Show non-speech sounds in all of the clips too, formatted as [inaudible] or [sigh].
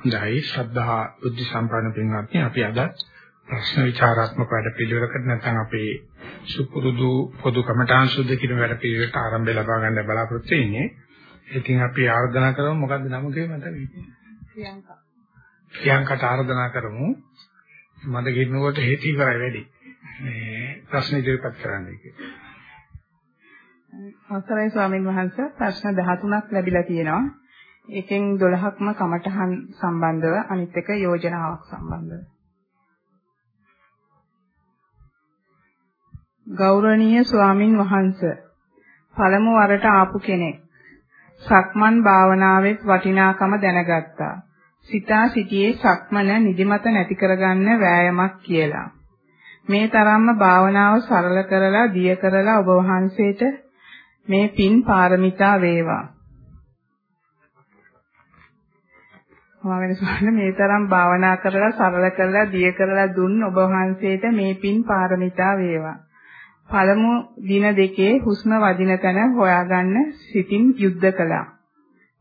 හොඳයි ශ්‍රද්ධා බුද්ධ සම්පන්න පින්වත්නි අපි අද ප්‍රශ්න විචාරාත්මක වැඩ පිළිවෙලකට නැත්නම් අපේ සුපුරුදු පොදු කමඨාන් සුද්ධ කියන වැඩ පිළිවෙලට ආරම්භය ලබා ගන්න බලාපොරොත්තු වෙන්නේ. ඉතින් අපි ආර්දනා කරමු මොකද්ද නම කිව්වේ මට ප්‍රියංකා. ප්‍රියංකට ආර්දනා කරමු. මද ගින්නකොට හේතු ඉවරයි වැඩි. මේ ප්‍රශ්න ඉදිරිපත් කරන්න කියලා. අවසරයි ස්වාමීන් වහන්සේ ප්‍රශ්න 13ක් ලැබිලා තියෙනවා. එකෙන් 12ක්ම කමඨහන් සම්බන්ධව අනිත් එක යෝජනාවක් සම්බන්ධව. ගෞරවනීය ස්වාමින් වහන්සේ පළමු වරට ආපු කෙනෙක් සක්මන් භාවනාවේ වටිනාකම දැනගත්තා. සිතා සිටියේ සක්මන නිදිමත නැති කරගන්න වෑයමක් කියලා. මේ තරම්ම භාවනාව සරල කරලා දිය කරලා ඔබ වහන්සේට මේ පින් පාරමිතා වේවා. මම වෙනසන්න මේ තරම් භාවනා කරලා සරල කරලා දිය කරලා දුන් ඔබ වහන්සේට මේ පින් පාරමිතා වේවා. පළමු දින දෙකේ හුස්ම වදින තැන හොයාගන්න සිතින් යුද්ධ කළා.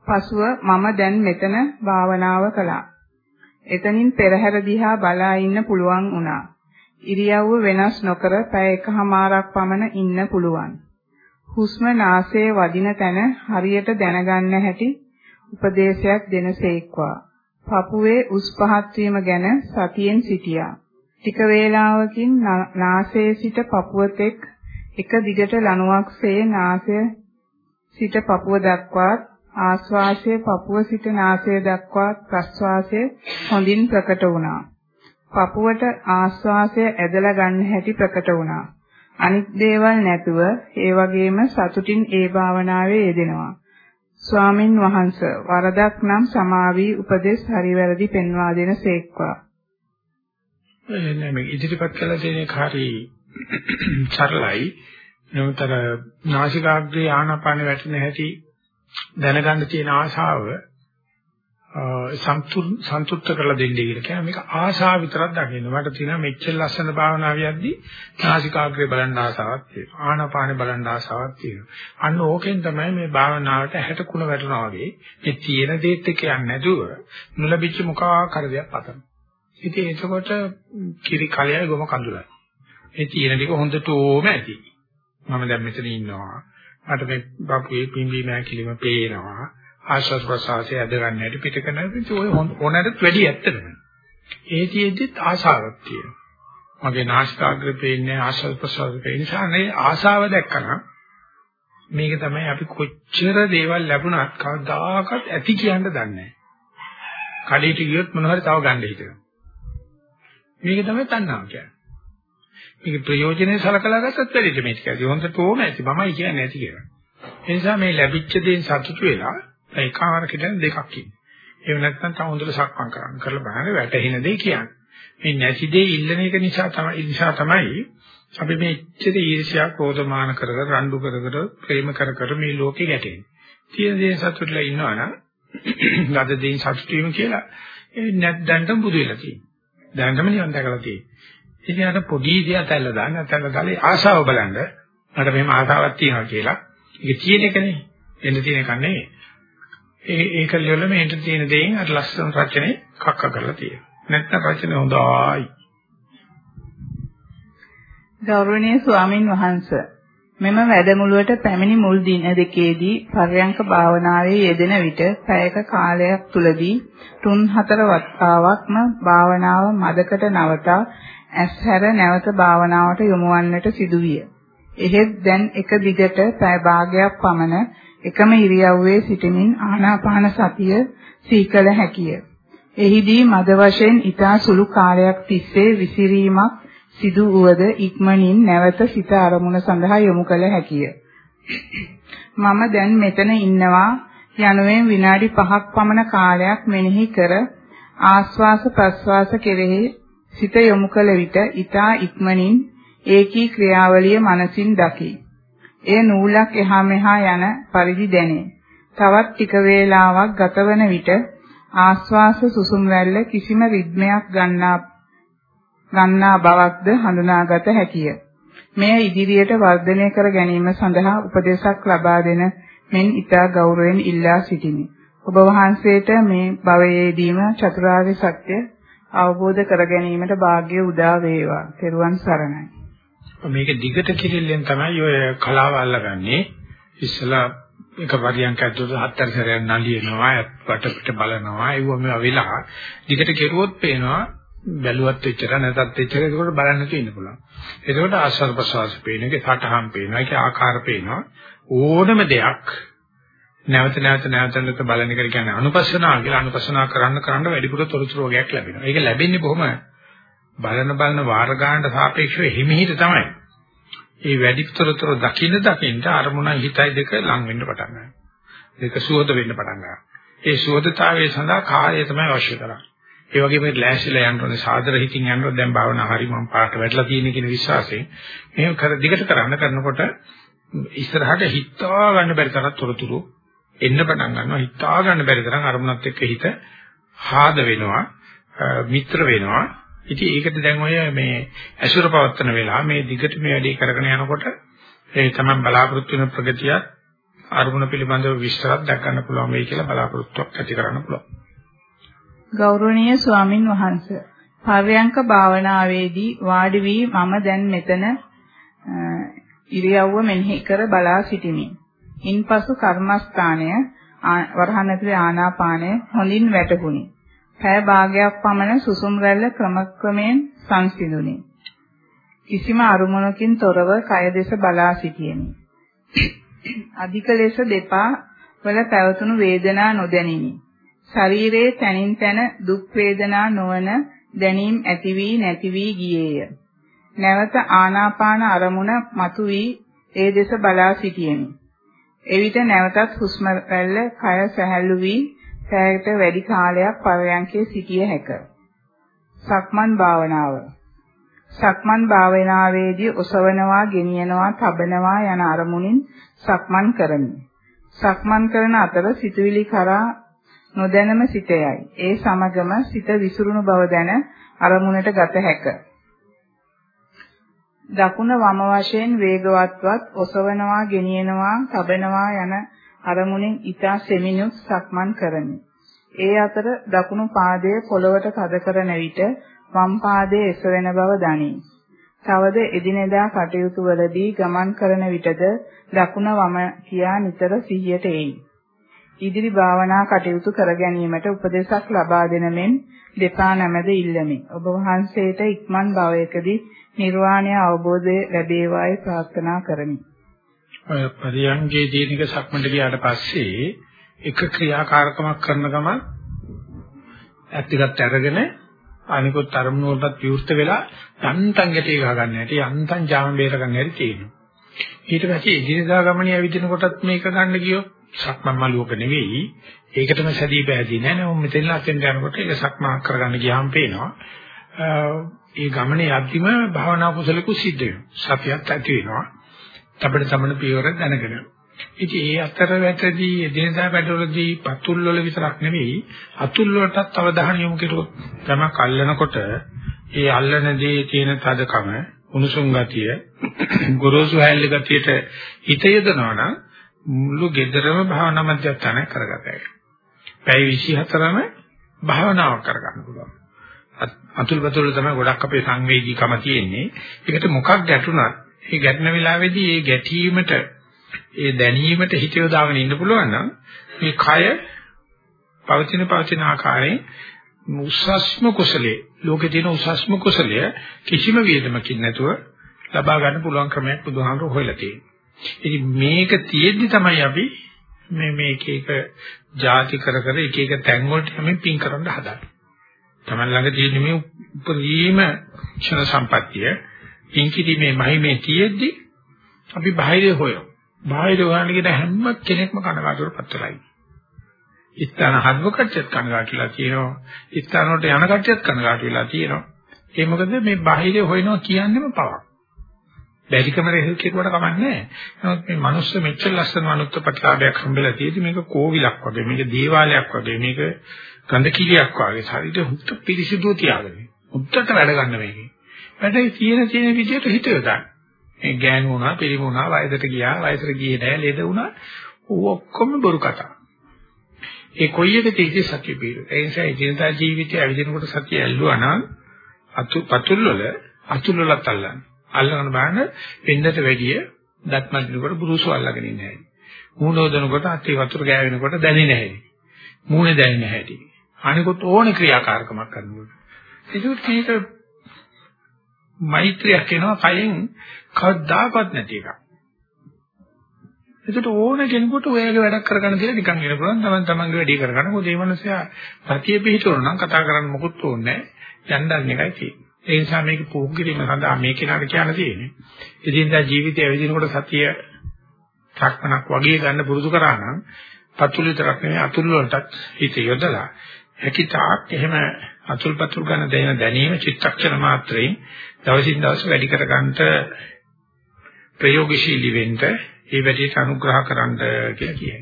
පසුව මම දැන් මෙතන භාවනාව කළා. එතනින් පෙරහැර දිහා බලා ඉන්න පුළුවන් වුණා. ඉරියව්ව වෙනස් නොකර පැය එකහමාරක් පමණ ඉන්න පුළුවන්. හුස්ම නාසයේ වදින තැන හරියට දැනගන්න හැටි උපදේශයක් දෙනසේක්වා. පපුවේ උස් පහත් වීම ගැන සතියෙන් සිටියා. ටික වේලාවකින් නාසයේ සිට පපුව තෙක් එක දිගට ලණුවක්සේ නාසය සිට පපුව දක්වා ආශ්වාසය පපුව සිට නාසය දක්වා ප්‍රශ්වාසය හොඳින් ප්‍රකට වුණා. පපුවට ආශ්වාසය ඇදලා ගන්න හැටි ප්‍රකට වුණා. අනිත් දේවල් නැතුව ඒ වගේම සතුටින් ඒ භාවනාවේ යෙදෙනවා. ස්වාමින් වහන්සේ වරදක් නම් සමාවි උපදේශ හරිවැරදි පෙන්වා දෙන සේක්වා. නෑ මේ ඉදිරිපත් කළ තියෙන කාරි සරලයි. නමුතර නාසිකාග්‍රේ ආනාපාන වැටෙන හැටි දැනගන්න තියෙන ආශාව සන්තුෂ්ත කරලා දෙන්නේ කියලා කියන්නේ මේක ආශාව විතරක් දකින්න. මට තියෙන මෙච්චර ලස්සන භාවනාවියක්දී නාසිකාග්‍රේ බලන්න ආසාවක් තියෙනවා. ආනාපානේ බලන්න ආසාවක් තියෙනවා. අන්න ඕකෙන් තමයි මේ භාවනාවට හැට කුණ වැටෙනවා වගේ මේ තියෙන දේත් එක්ක යන්නේ නැතුව නොලැබිච්ච මොකක් කරදයක් පතන. ඉතින් එතකොට කිරි කලයයි ගොම කඳුලයි. මේ තියෙන ටික හොඳට ඕම ඇති. මම දැන් මෙතන ඉන්නවා. මට මේ බපුවේ පිම්බි මෑකිලිම පේනවා. ආශ්වාස ප්‍රශ්වාසය ඇද ගන්න හැටි පිට කරන හැටි ඔය ඕනෑමට වැඩි ඇත්තටම. ඒතිෙද්දිත් ආශාවක් තියෙනවා. මගේ නාසිකාග්‍රේ පේන්නේ ආශ්වාස ප්‍රශ්වාස පේන නිසා නේ ආශාව දැක්කනම් මේක තමයි අපි කොච්චර දේවල් ලැබුණත් කවදාකවත් ඇති කියන්න දන්නේ නැහැ. කඩේට ගියොත් මොන හරි තව ගන්න හිතෙනවා. මේක තමයි තණ්හාව කියන්නේ. මේක ප්‍රයෝජනේ සලකලා ගත්තත් වැඩිට මේක ඇති. හොඳට ඕම ඇති. මමයි කියන්නේ ඇති කියලා. ඒ නිසා මේ ලැබිච්ච දේෙන් සතුටු වෙලා ඒකාවරකට දෙකක් ඉන්නේ. එහෙම නැත්නම් තව හොඳට සක්මන් කරන්න කරලා බලන්න වැටෙන දේ කියන්නේ. මේ නැති දේ ඉල්ලන එක නිසා තමයි නිසා තමයි අපි මේ ඉච්ඡිත ඊර්ෂ්‍යා ක්‍රෝධමාන කර කර රණ්ඩු කර කර ප්‍රේම කර කර මේ ලෝකේ ගැටෙන්නේ. තියෙන දේ සතුටුලා ඉන්නවනම් ගද දෙයින් සතුටු වීම කියලා ඒ නැත්දන්ට බුදු වෙලා තියෙනවා. දැනටම නිවන් දැකලා තියෙනවා. ඉතින් අර පොඩි දෙයක් ඇල්ල දාන්න නැත්නම් ගාලේ ආශාව බලන්න මට මෙහෙම ආශාවක් තියෙනවා කියලා. ඒක තියෙන එකනේ. එන්න තියෙන එකක් නෙවෙයි. ඒ ඒක වල මේට තියෙන දේෙන් අර ලස්සන රචනේ කක්ක කරලා තියෙනවා. නැත්නම් රචන හොඳයි. ගෞරවනීය ස්වාමින් වහන්සේ මෙම වැඩමුළුවට පැමිණි මුල් දින දෙකේදී පර්යංක භාවනාවේ යෙදෙන විට පැයක කාලයක් තුලදී තුන් හතර වතාවක්ම භාවනාව මදකට නවතා ඇස්හැර නැවත භාවනාවට යොමුවන්නට සිදුවිය. එහෙත් දැන් එක දිගට පැය භාගයක් පමණ එකම ඉරියව්වේ සිටමින් ආනාපාන සතිය සීකල හැකිය. එහිදී මද වශයෙන් ඊතා සුළු කාලයක් තිස්සේ විසිරීමක් සිදු වුවද ඉක්මනින් නැවත සිත අරමුණ සඳහා යොමු කළ හැකිය. මම දැන් මෙතන ඉන්නවා යනුවෙන් විනාඩි 5ක් පමණ කාලයක් මෙනෙහි කර ආස්වාස ප්‍රස්වාස කෙරෙහි සිත යොමු කළ විට ඊතා ඉක්මනින් ඒකී ක්‍රියාවලිය මනසින් දකි. එය නූලක් එහා මෙහා යන පරිදි දැනේ. තවත් ටික වේලාවක් ගතවන විට ආස්වාස සුසුම් වැල්ල කිසිම රිද්මයක් ගන්නා ගන්නා බවක්ද හඳුනාගත හැකිය. මෙය ඉදිරියට වර්ධනය කර ගැනීම සඳහා උපදේශක් ලබා දෙන මෙන් ඊට ගෞරවයෙන් ඉල්ලා සිටිමි. ඔබ වහන්සේට මේ භවයේදීම චතුරාර්ය සත්‍ය අවබෝධ කර ගැනීමට වාග්ය උදා වේවා. තෙරුවන් සරණයි. මේක දිගට කිරිල්ලෙන් තමයි ඔය කලාව අල්ලගන්නේ. ඉස්සලා එක පරියන්ක ඇතුළත හතර සැරයක් නලියනවා, වටපිට බලනවා, ඒව මේ වෙලා දිගට කෙරුවොත් පේනවා බැලුවත් එච්චර නැතත් එච්චර ඒකට බලන්න තියෙන්න පුළුවන්. එතකොට ආස්වාද ප්‍රසවාස පේන එක, සටහන් පේනවා, ඒක ආකාර පේනවා. ඕනම දෙයක් නැවත නැවත නැවත නැවත බලන එක කියන්නේ අනුපස්සනා කියලා අනුපස්සනා කරන්න කරන්න වැඩිපුර තොරතුරු වර්ගයක් ලැබෙනවා. ඒක ලැබෙන්නේ බොහොම බලන බලන වාර ගන්නට සාපේක්ෂව හිමිහිට තමයි. ඒ වැඩිපුරතර දකින්න දකින්න අරමුණයි හිතයි දෙක ලං වෙන්න පටන් ගන්නවා. දෙක සුවද වෙන්න පටන් ගන්නවා. ඒ සුවදතාවයේ සඳහා කායය තමයි අවශ්‍ය කරන්නේ. ඒ වගේම ලෑස්තිලා යන්න ඕනේ සාදර හිතින් යන්න ඕනේ දැන් භාවනා හරි මම පාට වැටලා තියෙන කියන විශ්වාසයෙන් මේක කර දිගට කරන්න කරනකොට ඉස්සරහට හිතා ගන්න බැරි තරම් තොරතුරු එන්න පටන් ගන්නවා හිතා ගන්න බැරි තරම් අරමුණත් එක්ක හිත හාද වෙනවා මිත්‍ර වෙනවා ඉතින් ඒකට දැන් ඔය මේ ඇසුර පවත්තන වෙලා මේ දිගට මේ වැඩේ කරගෙන යනකොට ඒ තමයි බලාපොරොත්තු වෙන ප්‍රගතිය අරමුණ පිළිබඳව විස්තරයක් දැක් ගන්න පුළුවන් වෙයි කියලා බලාපොරොත්තුවක් ඇති කරන්න පුළුවන්. ගෞරවනීය ස්වාමින් වහන්සේ පර්යංක භාවනාවේදී වාඩි වී මම දැන් මෙතන ඉරියව්ව මෙනෙහි කර බලා සිටිමි. ඉන්පසු කර්මස්ථානය වරහන් ඇතුලේ ආනාපානය හොඳින් වැටහුණි. පැය භාගයක් පමණ සුසුම් රැල්ල ක්‍රමක්‍රමයෙන් සංසිඳුනි. කිසිම අරුමුණකින් තොරව කය දෙස බලා සිටියෙමි. අධික ලෙස දෙපා වල පැවතුණු වේදනා නොදැනිනි. ශරීරයේ තනින් තන දුක් වේදනා නොවන දැනීම් ඇති වී නැති වී ගියේය. නැවත ආනාපාන අරමුණ මතු වී ඒ දෙස බලා සිටියෙමි. එවිට නැවතත් හුස්ම රැල්ල කය සැහැල්ලු වී පැයකට වැඩි කාලයක් පරයන්කේ සිටිය හැක. සක්මන් භාවනාව. සක්මන් භාවනාවේදී ඔසවනවා, ගෙනියනවා, තබනවා යන අරමුණින් සක්මන් කරමි. සක්මන් කරන අතර සිතුවිලි කරා නොදැනම සිටයයි. ඒ සමගම සිත විසිරුණු බව දැන අරමුණට ගත හැක. දකුණ වම වශයෙන් වේගවත්වත් ඔසවනවා, ගෙනියනවා, තබනවා යන අරමුණෙන් ඊතා සෙමිනුත් සක්මන් කරමි. ඒ අතර දකුණු පාදයේ පොළවට තද කරන විට වම් පාදයේ එසවෙන බව දනී. තවද එදිනෙදා කටයුතු වලදී ගමන් කරන විටද දකුණ වම කියා නිතර සිහියට එයි. ඉදිරි භාවනා කටයුතු කර ගැනීමට උපදේශක් ලබා දෙන මෙන් දෙපා නැමෙද ඉල්ලමි. ඔබ වහන්සේට ඉක්මන් භවයකදී නිර්වාණය අවබෝධය ලැබේවායි ප්‍රාර්ථනා කරමි. ඔය පරියංගේ දිනක සක්මන්ට ගියාට පස්සේ එක ක්‍රියාකාරකමක් කරන ගමන් ඇත්තටත් අරගෙන අනිකුත් අරමුණු වලට විවෘත වෙලා යන්තම් ගැටේ ගහ ගන්න හැටි යන්තම් ජාම බේර ගන්න හැටි තියෙනවා. ඊට පස්සේ ඉදිරියදා ගමනේ ඇවිදින කොටත් මේක ගන්න ගියොත් සක්මන් මළුවක නෙවෙයි ඒකටම සැදී පැහැදී නෑ නෝ මෙතනලා අතෙන් යනකොට ඒක සක්මන් කරගන්න ගියාම පේනවා. ඒ ගමනේ යද්දිම භාවනා කුසලකුත් සිද්ධ වෙනවා. සතියක් ඇති වෙනවා. තබන තමන පියවර දැනගෙන. ඉතින් ඒ අතරවැටදී එදිනදා වැඩවලදී පතුල් වල විතරක් නෙවෙයි අතුල් වලටත් අවධානය යොමු කෙරුවොත් තම කල්ලනකොට ඒ අල්ලන දේ තියෙන තදකම උණුසුම් ගතිය [coughs] ගොරෝසු හැල්ල ගතියට හිත යොදනවා නම් මුළු gedarama භාවනා මධ්‍යස්ථානය කරගතයි. පැය 24ම භාවනාවක් කරගන්න පුළුවන්. අතුල් පතුල් තමයි ගොඩක් අපේ සංවේදීකම තියෙන්නේ. ඒකට මොකක් ගැටුණත් ඒ ගැටෙන වෙලාවේදී ඒ ගැටීමට ඒ දැනීමට හිත යොදාගෙන ඉන්න පුළුවන් නම් මේ කය පවතින පවතින ආකාරයෙන් උසස්ම කුසලයේ ලෝකේ තියෙන උසස්ම කුසලය කිසිම වේදමකින් නැතුව ලබා ගන්න පුළුවන් ක්‍රමයක් බුදුහාමුදුරුවෝ හොයලා තියෙනවා. ඉතින් මේක තියෙද්දි තමයි අපි මේ මේක එක ಜಾති කර කර එක එක තැන් වලට අපි පින් කරන්න හදන්නේ. Taman ළඟ තියෙන මේ උපරිම ක්ෂණ සම්පත්තිය ඉන්කිරීමේ මහිමේ තියෙද්දි අපි බාහිර හොයමු. බාහිර හොයන්න කියන හැම කෙනෙක්ම කනගාටුවටපත් වෙලා ඉන්නේ. ඉස්තන හදව කච්චත් කනගාටුලා තියෙනවා. ඉස්තන වලට යන කච්චත් කනගාටු වෙලා තියෙනවා. ඒ මොකද මේ බාහිර හොයනවා කියන්නේම පවක්. බැරිකම රෙහෙල්කේකට කමන්නේ නැහැ. නමුත් මේ මනුස්ස මෙච්චර ලස්සන මනුස්ස ප්‍රතිලාභයක් හම්බෙලා තියෙදි මේක කෝවිලක් වගේ, මේක දේවාලයක් වගේ, මේක ගඳ කිලියක් වගේ ශරීරය හුත් පිරිසිදුව තියාගෙන. උත්තර වැඩ ගන්න මේකේ. වැඩේ තියෙන තියෙන විදිහට හිත යොදන්න. මේ ගෑනු වුණා, පිරිමි වුණා, වයසට ගියා, වයසට ගියේ නැහැ, ලෙඩ වුණා. ඔක්කොම බොරු කතා. ඒ කොයි එක තීජේ සතිය පිළිවෙල. ඒ නිසා ජීවිතා ජීවිතය ඇවිදිනකොට සතිය ඇල්ලුවා නම් අතු පතුල් වල අතුල් වලත් අල්ලන්න. අල්ලගෙන බලන්න වෙන්නට වැඩිය දත් මදිනකොට බුරුසු අල්ලගෙන ඉන්නේ නැහැ. මූණෝදනකොට අතේ වතුර ගෑවෙනකොට දැනෙන්නේ නැහැ. මූණේ දැනෙන්නේ නැහැ. අනිකුත් ඕනේ ක්‍රියාකාරකමක් කරනකොට. ඒකත් මේක මෛත්‍රියක් එනවා කයෙන් කවදාකවත් නැති එකක්. ඒකට ඕන කෙනෙකුට ඔයගේ වැඩක් කරගන්න කියලා නිකන් ඉන්න පුළුවන්. තමන් තමන්ගේ වැඩේ කරගන්න. මොකද මේ මිනිස්සයා සතිය පිහිටවන නම් කතා කරන්න මොකුත් ඕනේ නැහැ. යන්නන් එකයි තියෙන්නේ. ඒ නිසා මේක පුහු කිරීම සඳහා මේ කෙනාට කියන්න තියෙන්නේ. ඉදින්දා ජීවිතය ඇවිදිනකොට සතිය සක්මනක් වගේ ගන්න පුරුදු කරා නම් පතුල් විතරක් නෙවෙයි අතුල් වලටත් හිත යොදලා හැකිතාක් එහෙම අතුල් පතුල් ගන්න දැන දැනීම චිත්තක්ෂණ මාත්‍රයෙන් දවසින් දවස වැඩි කර ගන්නට ප්‍රයෝගශීලී වෙන්න ඒ වැඩේට අනුග්‍රහ කරන්න කියලා කියයි.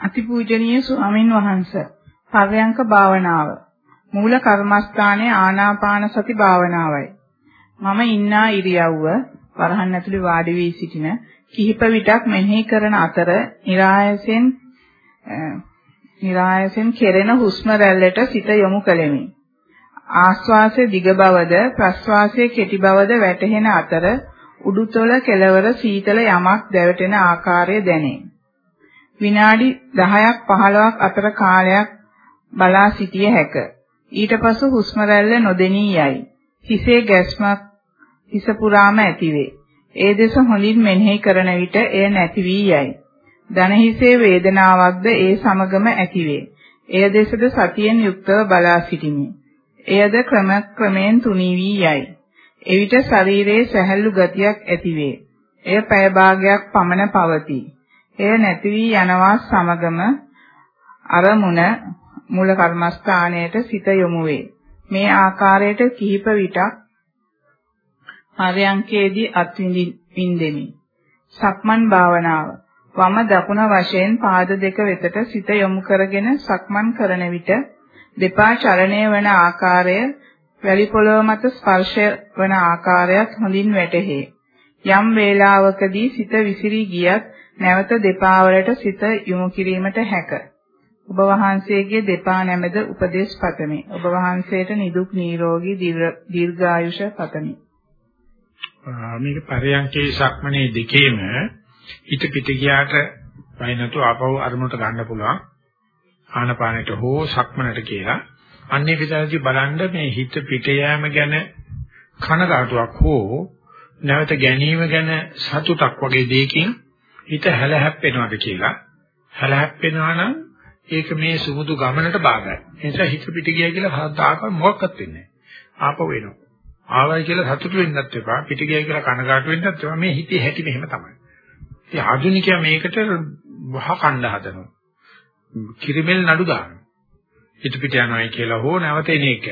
අතිපූජනීය ස්වාමින් වහන්සේ පර්යංක භාවනාව මූල කර්මස්ථානයේ ආනාපාන සති භාවනාවයි. මම ඉන්නා ඉරියව්ව වරහන් ඇතුලේ වාඩි වී සිටින කිහිප විටක් මෙනෙහි කරන අතර નિરાයසෙන් નિરાයසෙන් කෙරෙන හුස්ම රැල්ලට සිත යොමු කළෙමි. ආශ්වාසයේ දිග බවද ප්‍රශ්වාසයේ කෙටි බවද වැටහෙන අතර උඩුතොල කෙළවර සීතල යමක් දැවටෙන ආකාරය දැනේ. විනාඩි 10ක් 15ක් අතර කාලයක් බලා සිටිය හැක. ඊට පසු හුස්ම රැල්ල නොදෙනී යයි. හිසේ ගැස්මක් හිස පුරාම ඇතිවේ. ඒ දෙස හොඳින් මෙනෙහි කරන විට එය නැති වී යයි. දන හිසේ වේදනාවක්ද ඒ සමගම ඇතිවේ. එය දෙසද සතියෙන් යුක්තව බලා සිටිමි. එයද ක්‍රම ක්‍රමයෙන් තුනී වී යයි. එවිට ශරීරයේ සැහැල්ලු ගතියක් ඇතිවේ. එය පැය භාගයක් පමණ පවතී. එය නැති වී යනවා සමගම අරමුණ මූල කර්මස්ථානයට සිත යොමු වේ. මේ ආකාරයට කිහිප විටක් පරයන්කේදී අත්විඳින්නෙමි. සක්මන් භාවනාව වම දකුණ වශයෙන් පාද දෙක වෙතට සිත යොමු කරගෙන සක්මන් කරන විට දෙපා චලනය වන ආකාරය වැලි පොළොව මත ස්පර්ශ වන ආකාරයත් හොඳින් වැටහේ. යම් වේලාවකදී සිත විසිරී ගියත් නැවත දෙපා වලට සිත යොමු කිරීමට හැක. ඔබ වහන්සේගේ දෙපා නැමෙද උපදේශ පතමි. ඔබ වහන්සේට නිදුක් නිරෝගී දීර්ඝායුෂ පතමි. මේක පරයන්කේ සක්මනේ දෙකේම හිත පිට ගියාට වයි නැතු ආපහු අරමුණට ගන්න පුළුවන්. ආනපානෙට හෝ සක්මනට කියලා අන්නේ විතරදී බලන්න මේ හිත පිට යෑම ගැන කනගාටුවක් හෝ නැවත ගැනීම ගැන සතුටක් වගේ දෙයකින් හිත හැලහැප්පෙනවද කියලා හැලහැප්පෙනවා නම් ඒක මේ සුමුදු ගමනට බාගයි. ඒ නිසා හිත පිට ගියා කියලා හදාක මොකක්වත් වෙන්නේ නැහැ. ආපහු එනවා. ආවයි කියලා සතුටු වෙන්නත් එපා. පිට ගියයි කියලා කනගාටු වෙන්නත් එපා. මේ හිතේ හැටි මෙහෙම තමයි. ඉතින් ආධුනිකයා මේකට වහ කණ්ඩ හදනවා. කිරිමෙල් නඩු දානවා. හිත පිට යනවායි කියලා හෝ නැවත එන එක.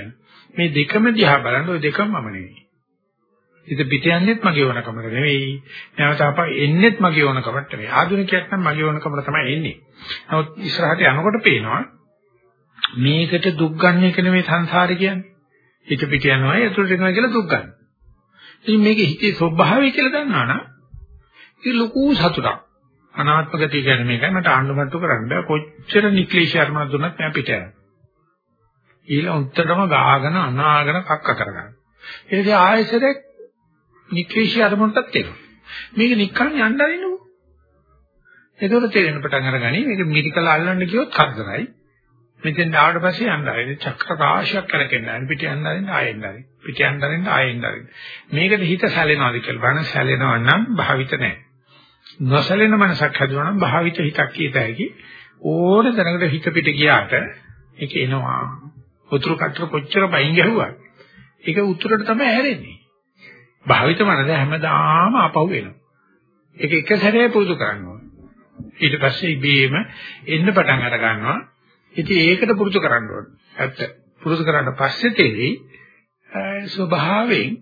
මේ දෙකම දිහා බලන්න ওই දෙකම මම නෙවෙයි. හිත පිට යන්නෙත් මගේ වනකමට නෙවෙයි. නැවත අපා එන්නෙත් මගේ වනකමට නෙවෙයි. ආධුනිකයෙක් නම් මගේ වනකමට තමයි එන්නේ. නමුත් ඉස්සරහට යනකොට පේනවා මේකට දුක් ගන්න එක නෙවෙයි සංසාරේ කියන්නේ. හිත පිට යනවායි අතුලට එනවා කියලා දුක් ගන්න. ඉතින් මේකේ හිතේ ස්වභාවය කියලා දන්නවනම් ඒක ලොකු සතුටක්. අනාත්ම ගතිය කියන්නේ මේකයි මට ආණ්ඩුමට්ටු කරන්න බෑ කොච්චර නික්ලේශ අරමුණක් දුන්නත් මම පිට යනවා. ඊළ උත්තරම ගාගෙන අනාගෙන කක්ක කරගන්න. ඊට පස්සේ ආයෙසරේ නික්ලේශී අරමුණටත් එනවා. මේක නික්කන් යන්න අරින්නු. ඒකවල තේරෙන පටන් අරගනි මේක මිරිකල අල්ලන්න ගියොත් කරදරයි. මෙතෙන් ආවට පස්සේ යන්න ආරින්න චක්‍ර රාශියක් කරකෙන්න ආරින්න පිට යන්න ආරින්න ආයෙන්න ආරින්න පිට යන්න ආරින්න ආයෙන්න ආරින්න මේකට හිත සැලෙනවාද කියලා බලන සැලෙනවා නම් භාවිත නැහැ. නොසැලෙන මනසක් හදුවා නම් භාවිත හිතක් කියත හැකි ඕන තැනකට හිත පිට ගියාට ඒක එනවා. උතුරු කටර කොච්චර බයින් ගැහුවා. ඒක උතුරට තමයි හැරෙන්නේ. භාවිත මනස හැමදාම අපහු වෙනවා. ඒක එක සැරේ පුරුදු කරන්න ඕන. ඊට පස්සේ ඉබේම එන්න පටන් අර ගන්නවා. ඉතින් ඒකට පුරුදු කරන්න ඕන. ඇත්ත. පුරුදු කරාට පස්සේ තේරෙයි ස්වභාවයෙන්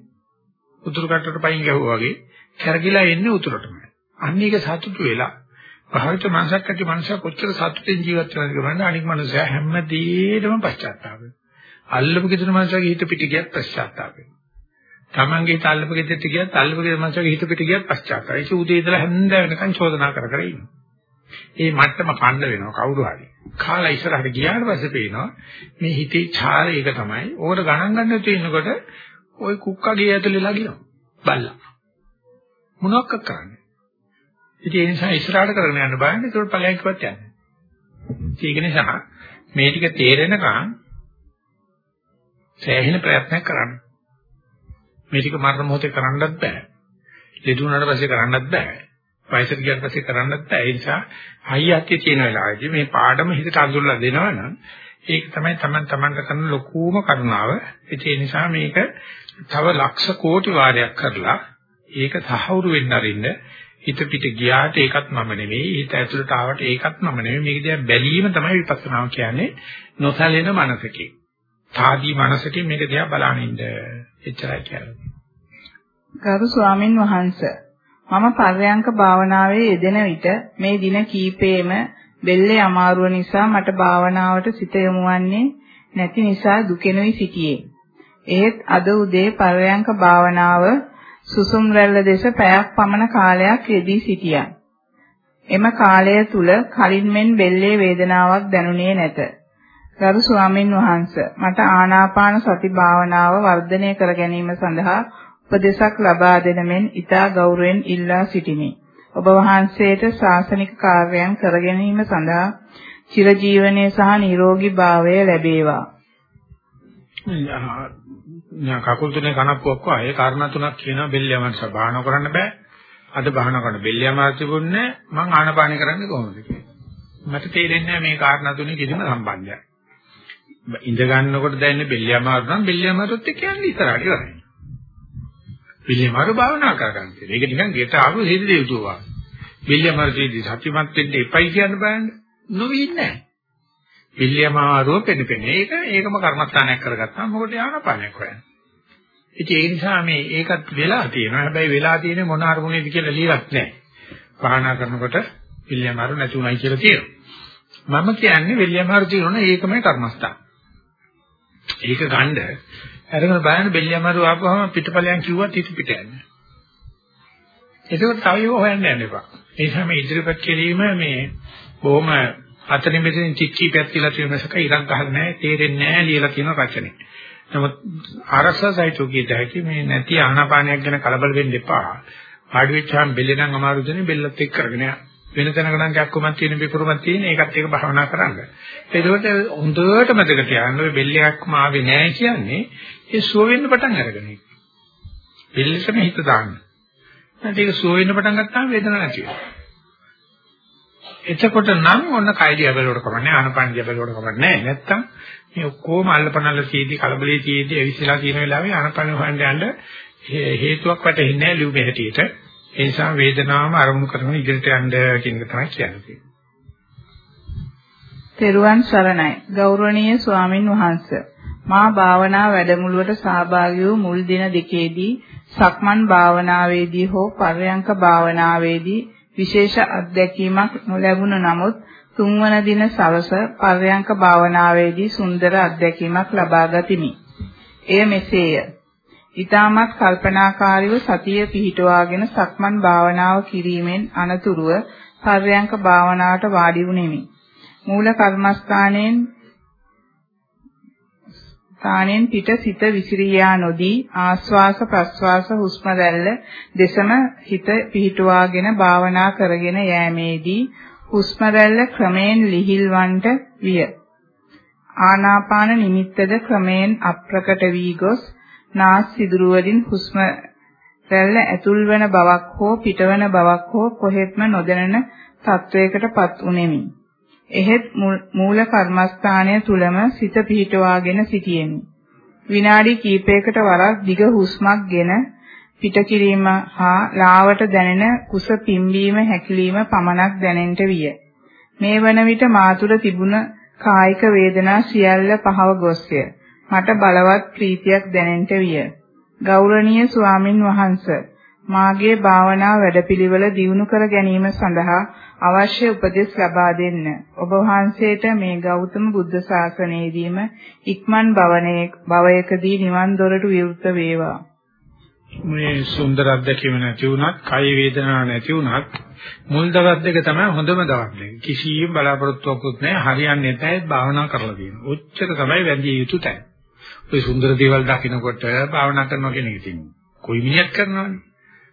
උතුරු කටට පයින් ගැහුවා වගේ කැරකිලා එන්නේ උතුරටමයි. අන්න ඒක සතුටු වෙලා භාවිත මනසක් ඇති මනුෂයා කොච්චර සතුටින් ජීවත් වෙනවද කියලා අනික් මනුෂයා හැමදේටම පශ්චාත්තාප වෙනවා. අල්ලපු ගෙදර මනුෂයාගේ හිත පිට ගියත් පශ්චාත්තාප වෙනවා. Tamange හිත අල්ලපු ගෙදරට ගියත් අල්ලපු ගෙදර මනුෂයාගේ හිත පිට ගියත් පශ්චාත්තාපයි. ඒක උදේ ඉඳලා හැන්ද වෙනකන් චෝදනා කර කර ඉන්නවා. ඒ මට්ටම කන්න වෙනවා කවුරු හරි. කාලා ඉස්සරහට ගියාට පස්සේ පේනවා මේ හිතේ ඡාරය ඒක තමයි. ඕකට ගණන් ගන්න තියෙනකොට ওই කුක්කගේ ඇතුලේ ලගිනවා. බල්ලා. මොනවක් කරන්නේ? ඉතින් ඒ නිසා ඉස්සරහට කරගෙන යන්න බලන්න ඒකට ඵලයන් කිව්වත් යන්නේ. ඒක නිසා මේ ටික තේරෙනකන් සෑහෙන ප්‍රයත්නයක් කරන්න. මේ ටික මරණ මොහොතේ කරන්නත් බෑ. ලෙඩ වුණාට පස්සේ කරන්නත් බෑ. වයසට ගියාට පස්සේ කරන්නත් බෑ. ඒ නිසා හයියක්කේ තියෙන වෙලාවේදී මේ පාඩම හිතට අඳුරලා දෙනවනම් ඒක තමයි Taman Tamanට කරන ලොකුම කරුණාව. ඒ නිසා මේක තව ලක්ෂ කෝටි වාරයක් කරලා ඒක සහවුරු වෙන්න අරින්න හිත පිට ගියාට ඒකත් මම නෙවෙයි හිත ඇතුළට ආවට ඒකත් මම නෙවෙයි. මේක දිහා බැලීම තමයි විපස්සනාව කියන්නේ නොසැලෙන මනසකින් තාදී මනසකින් මේක දිහා බලන ඉන්න. එච්චරයි කියන්නේ. ගරු ස්වාමින් වහන්සේ මම පර්යංක භාවනාවේ යෙදෙන විට මේ දින කීපෙම බෙල්ලේ අමාරුව නිසා මට භාවනාවට සිත යොමුවන්නේ නැති නිසා දුකෙනුයි සිටියේ. එහෙත් අද උදේ පර්යංක භාවනාව සුසුම් රැල්ල දෙස පැයක් පමණ කාලයක් යෙදී සිටියා. එම කාලය තුල කලින් මෙන් බෙල්ලේ වේදනාවක් දැනුනේ නැත. ගරු ස්වාමින් වහන්සේ මට ආනාපාන සති භාවනාව වර්ධනය කර ගැනීම සඳහා උපදේශක් ලබා දෙන මෙන් ඊටා ගෞරවයෙන් ඉල්ලා සිටිමි. ඔබ වහන්සේට ශාසනික කාර්යයන් කර ගැනීම සඳහා චිරජීවනයේ සහ නිරෝගී භාවය ලැබේවා. ඥා කකුල් තුනේ කනප්පුවක් වගේ කාරණා තුනක් කියනවා බෙල්ලියමන් සබාහන කරන්න බෑ. අද බාහන කරන බෙල්ලියම තිබුණේ මං ආනපාන කරන්නේ කොහොමද මට තේරෙන්නේ මේ කාරණා තුනේ කිසිම සම්බන්ධයක්. ඉඳ ගන්නකොට දැනෙන්නේ බෙල්ලියම අරනම් බෙල්ලියමටත් කියන්නේ ඉතරට ඉවරයි. බෙල්ලියම අර භාවනා කරගන්න තියෙනවා. ඒක නිකන් ගෙට ආපු හේතු දෙවිතුවා. බෙල්ලියම අරදී සත්‍යමත් වෙන්න එපයි කියන බෑනේ. නොවෙන්නේ නැහැ. පිළියමාරුව පෙන්නපෙන්නේ. ඒක ඒකම කර්මස්ථානයක් කරගත්තාම මොකද ආනපානයක් හොයන්නේ. ඉතින් ඒ නිසා මේ ඒකත් වෙලා තියෙනවා. හැබැයි වෙලා තියෙන්නේ මොන අරමුණේද කියලා ලියලත් නැහැ. භාවනා කරනකොට පිළියමාරු නැති උනායි කියලා තියෙනවා. මම කියන්නේ පිළියමාරු තියෙනවනේ ඒකමයි කර්මස්ථාන. ඒක ගන්න අරගෙන බලන්න බෙල්ලියමාරු ආපුවම පිටපලයන් කිව්වත් හිත පිට යන්නේ. ඒකත් තව ඒව හොයන්න යන්න එපා. ඒ නිසා මේ ඉදිරිපත් කිරීම මේ බොහොම අතරින් මෙතනින් චික්කීපයක් තියලා තියෙන මිසක ඉරක් ගහලා නැහැ තේරෙන්නේ නැහැ ලියලා තියෙන රචනෙ. නමුත් ආරක්ෂාසයිතෝ කියත හැකි මේ නැති ආනාපානයක් ගැන කලබල වෙන්න එපා. ආඩි වෙච්චාම බෙල්ල නම් අමාරු දෙනේ බෙල්ලත් එක්ක කරගෙන වෙන තැනක නම් කැක්කමක් තියෙන පිපුරුමක් තියෙන ඒකත් එක්ක භාවනා කරන්න. ඒකෝට හොඳට මතක තියාගන්න ඔය බෙල්ලයක්ම ආවේ නැහැ කියන්නේ ඒ සුව වෙන්න පටන් අරගෙන. බෙල්ලෙටම හිත දාන්න. නැත්නම් ඒක සුව වෙන්න පටන් ගත්තාම වේදනාවක් නැති වෙනවා. එතකොට නම් ඔන්න කයිඩි ඇබලවට කමන්නේ ආනපන ඇබලවට කමන්නේ නැත්තම් මේ ඔක්කොම අල්ලපනල්ල සීදී කලබලේ සීදී ඇවිස්සලා තියෙන වෙලාවේ ආනපන හොයන්න යන්න හේතුවක් වැටෙන්නේ නැහැ ලියුමේ හැටියට. ඒ නිසා වේදනාවම අරමුණු කරගෙන ඉදිරියට යන්න කියන එක තමයි කියන්නේ. තෙරුවන් සරණයි. ගෞරවනීය ස්වාමින් වහන්සේ මා භාවනා වැඩමුළුවට සහභාගී වූ මුල් දින දෙකේදී සක්මන් භාවනාවේදී හෝ පර්යංක භාවනාවේදී විශේෂ අත්දැකීමක් නොලැබුණ නමුත් තුන්වන දින සවස පර්යංක භාවනාවේදී සුන්දර අත්දැකීමක් ලබා ගතිමි. එය මෙසේය. ඊටමත් කල්පනාකාරීව සතිය පිහිටුවාගෙන සක්මන් භාවනාව කිරීමෙන් අනතුරුව පර්යංක භාවනාවට වාඩි වුනිමි. මූල කර්මස්ථානයෙන් ස්ථානෙන් පිට සිත විසිරියා නොදී ආස්වාස ප්‍රස්වාස හුස්ම රැල්ල දෙසම හිත පිහිටුවාගෙන භාවනා කරගෙන යෑමේදී හුස්ම රැල්ල ක්‍රමයෙන් ලිහිල්වන්ට විය. ආනාපාන නිමිත්තද ක්‍රමයෙන් අප්‍රකට වී ගොස් නාස් සිදුරු වලින් හුස්ම රැල්ල ඇතුල් වන බවක් හෝ පිටවන බවක් හෝ කොහෙත්ම නොදැනෙන තත්වයකටපත් උනේමි. එහෙත් මූල කර්මස්ථානය තුලම සිත පිහිටවාගෙන සිටියෙමි. විනාඩි කිහිපයකට වරක් දිග හුස්මක්ගෙන පිට කිරීම හා ලාවට දැනෙන කුස පිම්බීම හැකිලිම පමණක් දැනෙන්නට විය. මේ වන විට මාතුර තිබුණ කායික වේදනා සියල්ල පහව ගොස්ය. මට බලවත් ප්‍රීතියක් දැනෙන්නට විය. ගෞරවනීය ස්වාමින් වහන්සේ මාගේ භාවනා වැඩපිළිවෙල දියුණු කර ගැනීම සඳහා අවශ්‍ය උපදෙස් ලබා දෙන්න. ඔබ වහන්සේට මේ ගෞතම බුද්ධ ශාසනයේදීම ඉක්මන් භවයකදී නිවන් දොරට විවෘත වේවා. මේ සුන්දර අත්දැකීම නැති වුණත්, කය වේදනාවක් නැති වුණත් මුල් දවස් දෙක තමයි හොඳම දවස් දෙක. කිසියම් බලාපොරොත්තුවකුත් නැහැ, හරියන්නේ නැහැ, භාවනා කරලා තියෙනවා. ඔච්චර තමයි වැඳිය යුතු තැන. ඔය සුන්දර දේවල් දකින්නකොට භාවනා කරනවා කියන එක තියෙනවා. කොයි මිනිහක් කරනවනේ.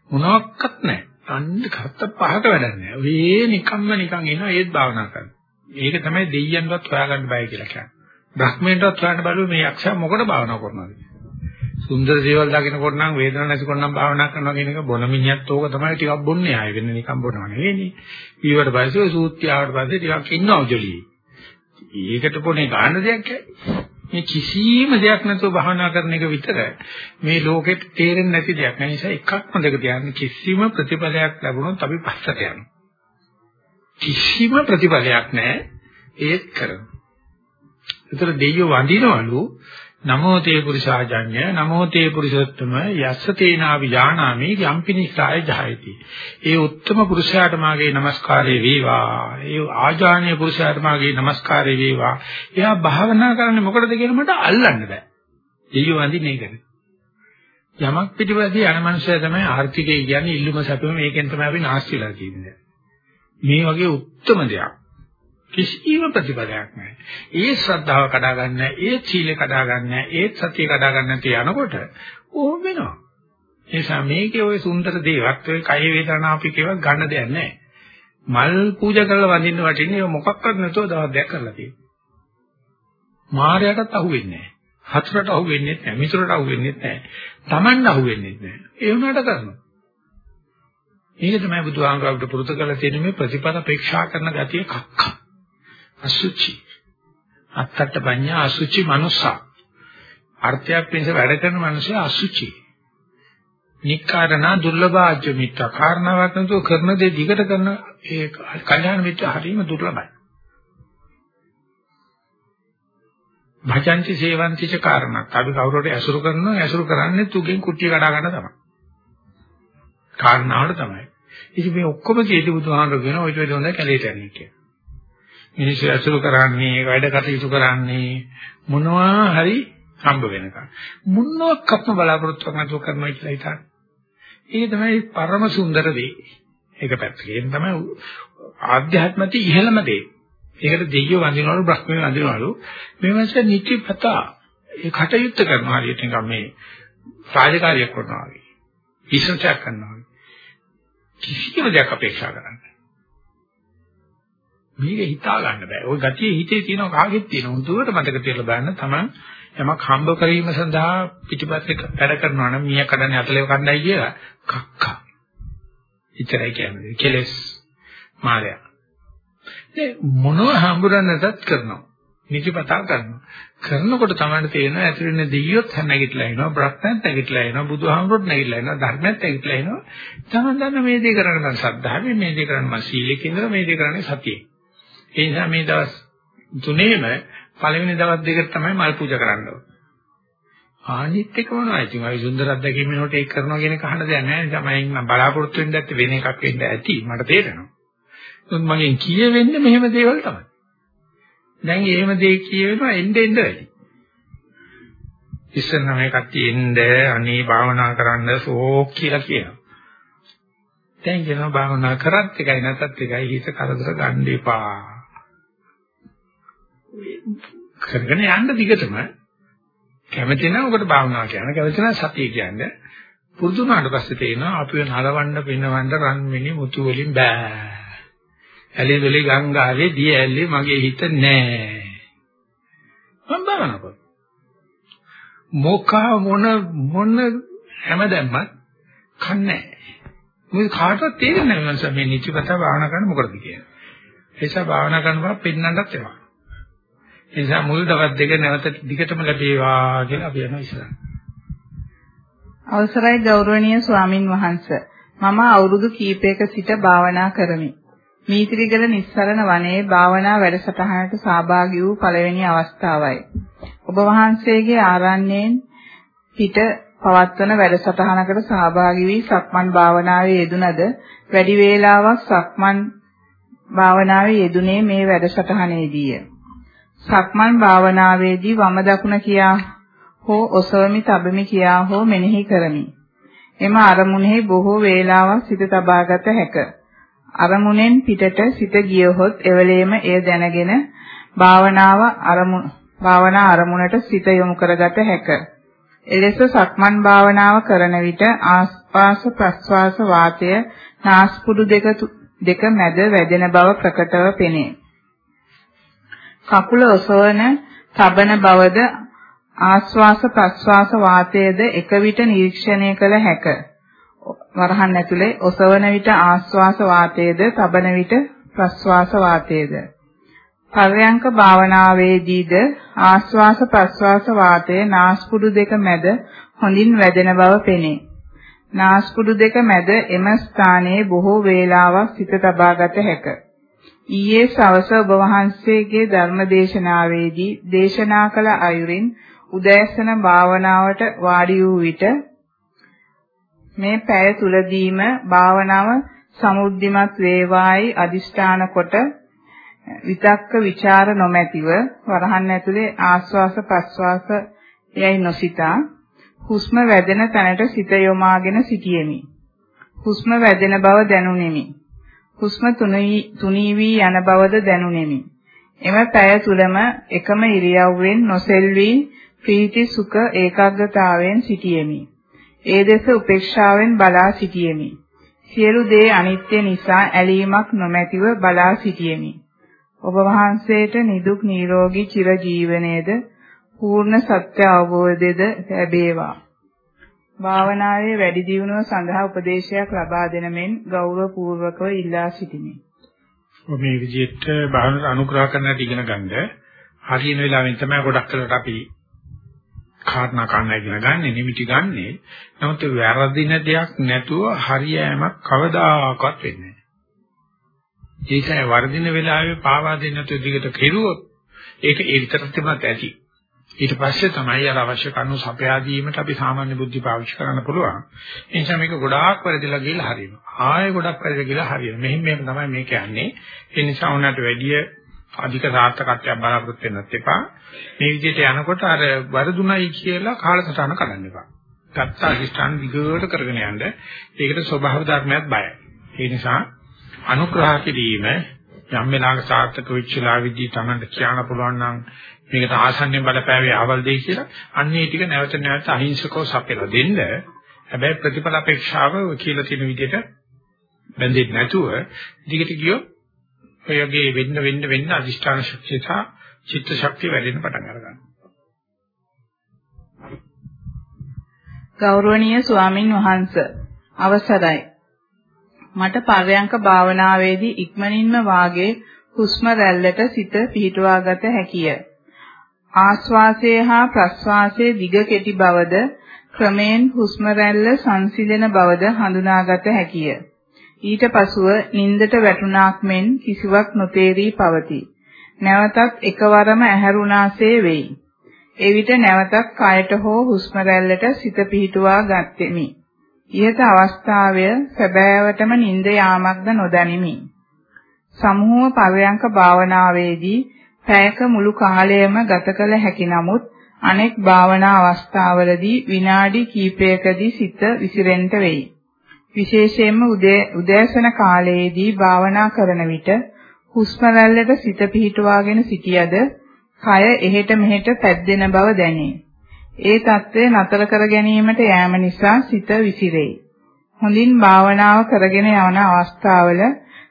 මොනවත් නැහැ. අන්න කත්ත පහක වැඩක් නැහැ. ඔය නිකම්ම නිකන් එනවා ඒත් භාවනා කරනවා. ඒක තමයි දෙයියන්වත් හොයාගන්න බෑ කියලා කියන්නේ. බ්‍රහ්මයෙන්වත් හොයන්න බලුව මේ යක්ෂයා මොකටද භාවනා කරනවද? සුන්දර දේවල් දකිනකොට නම් වේදනාවක් නැතිකොට නම් භාවනා කරනවා කියන එක බොන මිනිහත් ඕක තමයි ටිකක් බොන්නේ ආයෙ වෙන නිකන් බොනව නෙවෙයිනේ. ඊවට පස්සේ ඔය සූත්‍ය ආවට පස්සේ ටිකක් ඉන්නවා ජොලියේ. ඒකට පොනේ ගන්න දෙයක් මේ කිසිම දෙයක් නැතුව භාවනා කරන එක විතර මේ ලෝකෙට තේරෙන්නේ නැති දෙයක්. ඒ නිසා එකක්ම දෙක තියන්නේ කිසිම ප්‍රතිඵලයක් ලැබුණොත් අපි පස්සට යනවා. කිසිම ප්‍රතිඵලයක් නැහැ ඒත් කරනවා. ඒතර දෙයියෝ වඳිනවලු නමෝ තේ පුරිසාජඤ්ඤ නමෝ තේ පුරිසොත්තම යස්ස තේනාවි යානාමි යම්පිනිසාය ජායති. ඒ උත්තම පුරුෂයාට මාගේ নমස්කාරය වේවා. ඒ ආජානීය පුරුෂයාට මාගේ নমස්කාරය වේවා. එයා භාවනා කරන්නේ මොකටද කියලා මට අල්ලන්න බෑ. දෙවියෝ වඳින්නේ ඒකනේ. යමක් පිටිපස්සේ යන මනුස්සය තමයි ආර්ථිකය කියන්නේ ඉල්ලුම සැපම මේකෙන් තමයි අපි නාස්තිලා කියන්නේ. මේ වගේ උත්තරම දෙයක්. කිසිම ප්‍රතිඵලයක් නැහැ. ඒ ශ්‍රද්ධාව කඩා ගන්න, ඒ සීලය කඩා ගන්න, ඒ සතිය කඩා ගන්න නැති යනකොට ඕම වෙනවා. ඒ නිසා මේකේ ওই සුන්දර දේවත් ඔය කය වේදනා අපි කේවක් ගන්න දෙයක් නැහැ. මල් පූජා කරලා වඳින්න වටින්නේ මොකක්වත් නැතුව දවස් දෙකක් කරලා තියෙනවා. මායයටත් අහු වෙන්නේ නැහැ. හතරට අහු වෙන්නේ නැහැ. මිතුරට අහු වෙන්නේ නැහැ. Tamanne අහු වෙන්නේ නැහැ. ඒ වුණාට කරනවා. මේක තමයි බුදුහාමුදුරුවෝ පුරුදු කරලා තියෙන මේ ප්‍රතිපද අපේක්ෂා කරන ගතිය කක්ක. අසුචි. අත්තට පඤ්ඤා අසුචි මනුස්සා. අර්ථයක් පිණිස වැඩ කරන මිනිස්සු අසුචි. නික්කාරණා දුර්ලභාජ්‍ය මිත්‍ර කාරණාවක් නතුව කරන දේ දිගට කරන ඒ කල්යාණ මිත්‍ර හරීම දුර්ලභයි. භජන්ති සේවන්ති ච කාරණා. අපි කවුරුහරි ඇසුරු කරනවා ඇසුරු කරන්නේ තුගෙන් කුට්ටිය කඩා ගන්න තමයි. කාරණාවට තමයි. ඉතින් මේ ඔක්කොම කීටි බුදුහාමර කියන ඔය විදිහට හොඳ කැලේට යන්නේ කියලා. මිනිස්සු ඇසුරු කරන්නේ වැඩ කටයුතු කරන්නේ මොනවා හරි හම්බ වෙනකම්. මොනවාක්වත්ම බලාපොරොත්තු නැතුව කරනවා කියලා හිතන්නේ. ඒක තමයි පරම සුන්දර දේ. ඒක පැත්තකින් තමයි ආධ්‍යාත්මති ඉහළම දේ. ඒකට දෙයියෝ වඳිනවලු බ්‍රහ්මයෝ වඳිනවලු. මේ මාසේ නිතිපතා ඒ කටයුත්ත කරනවා හරියට නිකන් මේ රාජකාරියක් කරනවා වගේ. විශ්වචයක් කරනවා වගේ. කිසිම දෙයක් අපේක්ෂා කරන්නේ මේක හිතා ගන්න බෑ. ওই ගතිය හිතේ තියෙනවා කාගෙත් තියෙනවා. උන්ට මතක තියලා බලන්න තමන් යමක් හම්බ කිරීම සඳහා පිටිපස්සෙන් වැඩ කරනවා නම් මීය කඩන්නේ අතලෙව කණ්ඩායි කියලා කක්කා. ඉතරයි කියන්නේ. කෙලස් මාය. ඒ මොනව හම්බුරන්නටත් කරනවා. නිතිපතා කරනවා. කරනකොට තමයි තේරෙනවා ඇතුළේ ඉන්න දෙයියොත් නැගිටලා එනවා, ප්‍රඥාත් නැගිටලා එනවා, බුදුහාමුදුරුත් නැගිටලා එනවා, ධර්මයක් නැගිටලා එනවා. තමන් දන්න මේ දේ කරන්නේ මම සද්ධාවේ, මේ දේ කරන්නේ මම සීලේ කියන මේ දේ කරන්නේ සතියේ. ඒ නිසා මේ දවස් තුනේම පළවෙනි දවස් දෙකට තමයි මල් පූජා කරන්න ඕනේ. ආනිත් එක මොනවද? ඉතින් අපි සුන්දර අත්දැකීම් වෙනකොට ඒක කරනවා කියන එක අහන්න දෙයක් නැහැ. තමයි මම බලාපොරොත්තු වෙන්න ඇත්තේ වෙන එකක් වෙන්න ඇති. මට තේරෙනවා. ඒත් මගෙන් කියවෙන්නේ මෙහෙම දේවල් තමයි. දැන් එහෙම දේ කියවෙනවා එන්න එන්න වැඩි. ඉස්සර නම් මේ කට්ටිය එන්න අනේ භාවනා කරන්න සෝක් කියලා කියනවා. දැන් කියනවා භාවනා කරත් එකයි නැත්ත් එකයි හිත කරදර ගන්න එපා. කරගෙන යන්න දිගටම කැමති නම් ඔකට භාවනා කියන කැමති නම් සතිය කියන්නේ පුරුදු වුණාට පස්සේ තේනවා අපිව නලවන්න පිනවන්න රන් මිනි මුතු වලින් බෑ. ඇලි වලි ගංගාවේ දිය ඇල්ලේ මගේ හිත නෑ. මම භාවනා කරා. මොකා මොන මොන හැමදැම්මත් කන්නේ මොකද කාටවත් තේරෙන්නේ නැහැ මම මේ නිතිපත භාවනා කරන්න මොකටද කියලා. ඒ නිසා භාවනා කරනවා පෙන්නන්නත් එපා. ඒ නිසා මුල් දවස් දෙක නැවත දිගටම ලැබේවා කියලා අපි යනවා ඉස්සරහ. අවසරයි ගෞරවනීය ස්වාමින් වහන්සේ. මම අවුරුදු කීපයක සිට භාවනා කරමි. මීතිරිගල නිස්සරණ වනයේ භාවනා වැඩසටහනට සහභාගී වූ පළවෙනි අවස්ථාවයි. ඔබ වහන්සේගේ ආරණ්‍යයෙන් පිට පවත්වන වැඩසටහනකට සහභාගී වී සක්මන් භාවනාවේ යෙදුනද වැඩි වේලාවක් සක්මන් භාවනාවේ යෙදුනේ මේ වැඩසටහනේදීය. සක්මන් භාවනාවේදී වම දකුණ කියා හෝ ඔසවමි තබමි කියා හෝ මෙනෙහි කරමි. එම අරමුණෙහි බොහෝ වේලාවක් සිත තබාගත හැක. අරමුණෙන් පිටට සිත ගියහොත් එවලේම එය දැනගෙන භාවනාව අරමුණ භාවනා අරමුණට සිත යොමු කරගත හැක. එලෙස සක්මන් භාවනාව කරන විට ආස්වාස ප්‍රස්වාස වාතය නාස්පුඩු දෙක දෙක මැද වැදෙන බව ප්‍රකටව පෙනේ. කකුල ඔසවන තබන බවද ආස්වාස ප්‍රස්වාස වාතයේද එක විට නිරීක්ෂණය කළ හැක. වරහන් ඇතුලේ ඔසවන විට ආස්වාස වාතයේද තබන විට ප්‍රස්වාස වාතයේද. පර්යංක භාවනාවේදීද ආස්වාස ප්‍රස්වාස වාතයේ නාස්පුඩු දෙක මැද හොඳින් වැදෙන බව පෙනේ. නාස්පුඩු දෙක මැද එම ස්ථානයේ බොහෝ වේලාවක් සිත තබාගත හැකිය. ඊයේ සවස ඔබ වහන්සේගේ ධර්ම දේශනාවේදී දේශනා කළ අයුරින් උදෑසන භාවනාවට වාඩි වූ විට මේ පැය තුලදීම භාවනාව සමුද්ධිමත් වේවායි අදිෂ්ඨාන කොට විතක්ක ਵਿਚාර නොමැතිව වරහන් ඇතුලේ ආස්වාස ප්‍රස්වාස යයි නොසිතා හුස්ම වැදෙන තැනට සිත යොමාගෙන සිටියෙමි. හුස්ම වැදෙන බව දැනුනිමි. හුස්ම තුනී වී යන බවද දැනුනිමි. එම පැය තුලම එකම ඉරියව්වෙන් නොසෙල්වි ප්‍රීති සුඛ ඒකාග්‍රතාවයෙන් සිටියෙමි. ඒ දෙස උපේක්ෂාවෙන් බලා සිටියෙමි. සියලු දේ අනිත්‍ය නිසා ඇලීමක් නොමැතිව බලා සිටියෙමි. ඔබ වහන්සේට නිදුක් නිරෝගී චිර ජීවනයේද පූර්ණ සත්‍ය අවබෝධයද ලැබේවා. භාවනාවේ වැඩි දියුණුව සඳහා උපදේශයක් ලබා දෙන මෙන් ගෞරවපූර්වකව ඉල්ලා සිටිමි. මේ විදිහට භාවනාවට අනුග්‍රහ කරන්නට ඉගෙන ගන්න හරියන වෙලාවෙන් තමයි ගොඩක් කරලා අපි කාරණා කන්න ඉගෙන ගන්න නිමිටි ගන්නෙ. නමුත් වැරදින දෙයක් නැතුව හරියෑමක් කවදාකවත් වෙන්නේ නැහැ. ඒකයි වර්ධින වෙලාවේ පාවා දෙන්න නැතුව දිගට කෙරුවොත් ඒක ඒ විතරක් තිබුණත් ඇති. ඊට පස්සේ තමයි අර අවශ්‍ය කරුණු සපයා දීමට අපි සාමාන්‍ය බුද්ධි පාවිච්චි කරන්න පුළුවන්. ඒ නිසා මේක ගොඩාක් වැරදිලා ගිහලා හරියනවා. ආයෙ ගොඩක් වැරදිලා ගිහලා හරියනවා. මෙහෙම මෙහෙම තමයි මේ කියන්නේ. ඒ නිසා උන්ට වැඩි අධික සාර්ථකත්වයක් බලාපොරොත්තු වෙන්නත් එපා. මේ විදිහට යනකොට අර වරදුණයි කියලා කාලසටහන කඩන්න එපා. ගත්ත අධිෂ්ඨාන දිගට කරගෙන යන්න. ඒකට ස්වභාව ධර්මයක් බයයි. ඒ නිසා අනුග්‍රහ කිරීම යම් වෙලාවක සාර්ථක වෙච්ච ලාවිදී තමන්ට කියන්න පුළුවන් නම් මේකට ආසන්නෙන් බලපෑවේ ආවල් දෙයි කියලා. අන්නේ ටික නැවත නැවත අහිංසකව සපයලා දෙන්න. හැබැයි ප්‍රතිඵල අපේක්ෂාව කියලා තියෙන විදිහට බැඳෙන්නේ නැතුව දිගට ගියොත් ඔයගේ වෙන්න වෙන්න වෙන්න අදිෂ්ඨාන ශක්තිය සහ චිත්ත ශක්තිය වැඩෙන්න පටන් ගන්නවා ගෞරවනීය ස්වාමින් වහන්සේ අවසරයි. මට පර්යංක භාවනාවේදී ඉක්මනින්ම වාගේ හුස්ම රැල්ලට සිත පිහිටුවාගත හැකිය. ආශ්වාසයේ හා ප්‍රශ්වාසයේ දිග කෙටි බවද ක්‍රමයෙන් හුස්ම රැල්ල සංසිඳන බවද හඳුනාගත හැකිය. ඊට පසුව නින්දට වැටුණාක් මෙන් කිසිවක් නොතේරී පවතී. නැවතත් එකවරම ඇහැරුණාසේ වෙයි. එවිට නැවතත් කයට හෝ හුස්ම රැල්ලට සිත පිහිටුවා ගත්ෙමි. ඊට අවස්ථාවය සැබෑවටම නිින්ද යාමක්ද නොදනිමි. සමුහ පරයන්ක භාවනාවේදී පැයක මුළු කාලයම ගත කළ හැකි නමුත් අනෙක් භාවනා අවස්ථාවලදී විනාඩි කිහිපයකදී සිත විසිරෙන්නට වෙයි. විශේෂයෙන්ම උදෑසන කාලයේදී භාවනා කරන විට හුස්ම රැල්ලට සිත පිහිටුවාගෙන සිටියද කය එහෙට මෙහෙට පැද්දෙන බව දැනේ. ඒ తත්වය නතර කර ගැනීමට යෑම නිසා සිත විසිරෙයි. හොඳින් භාවනාව කරගෙන යන අවස්ථාවල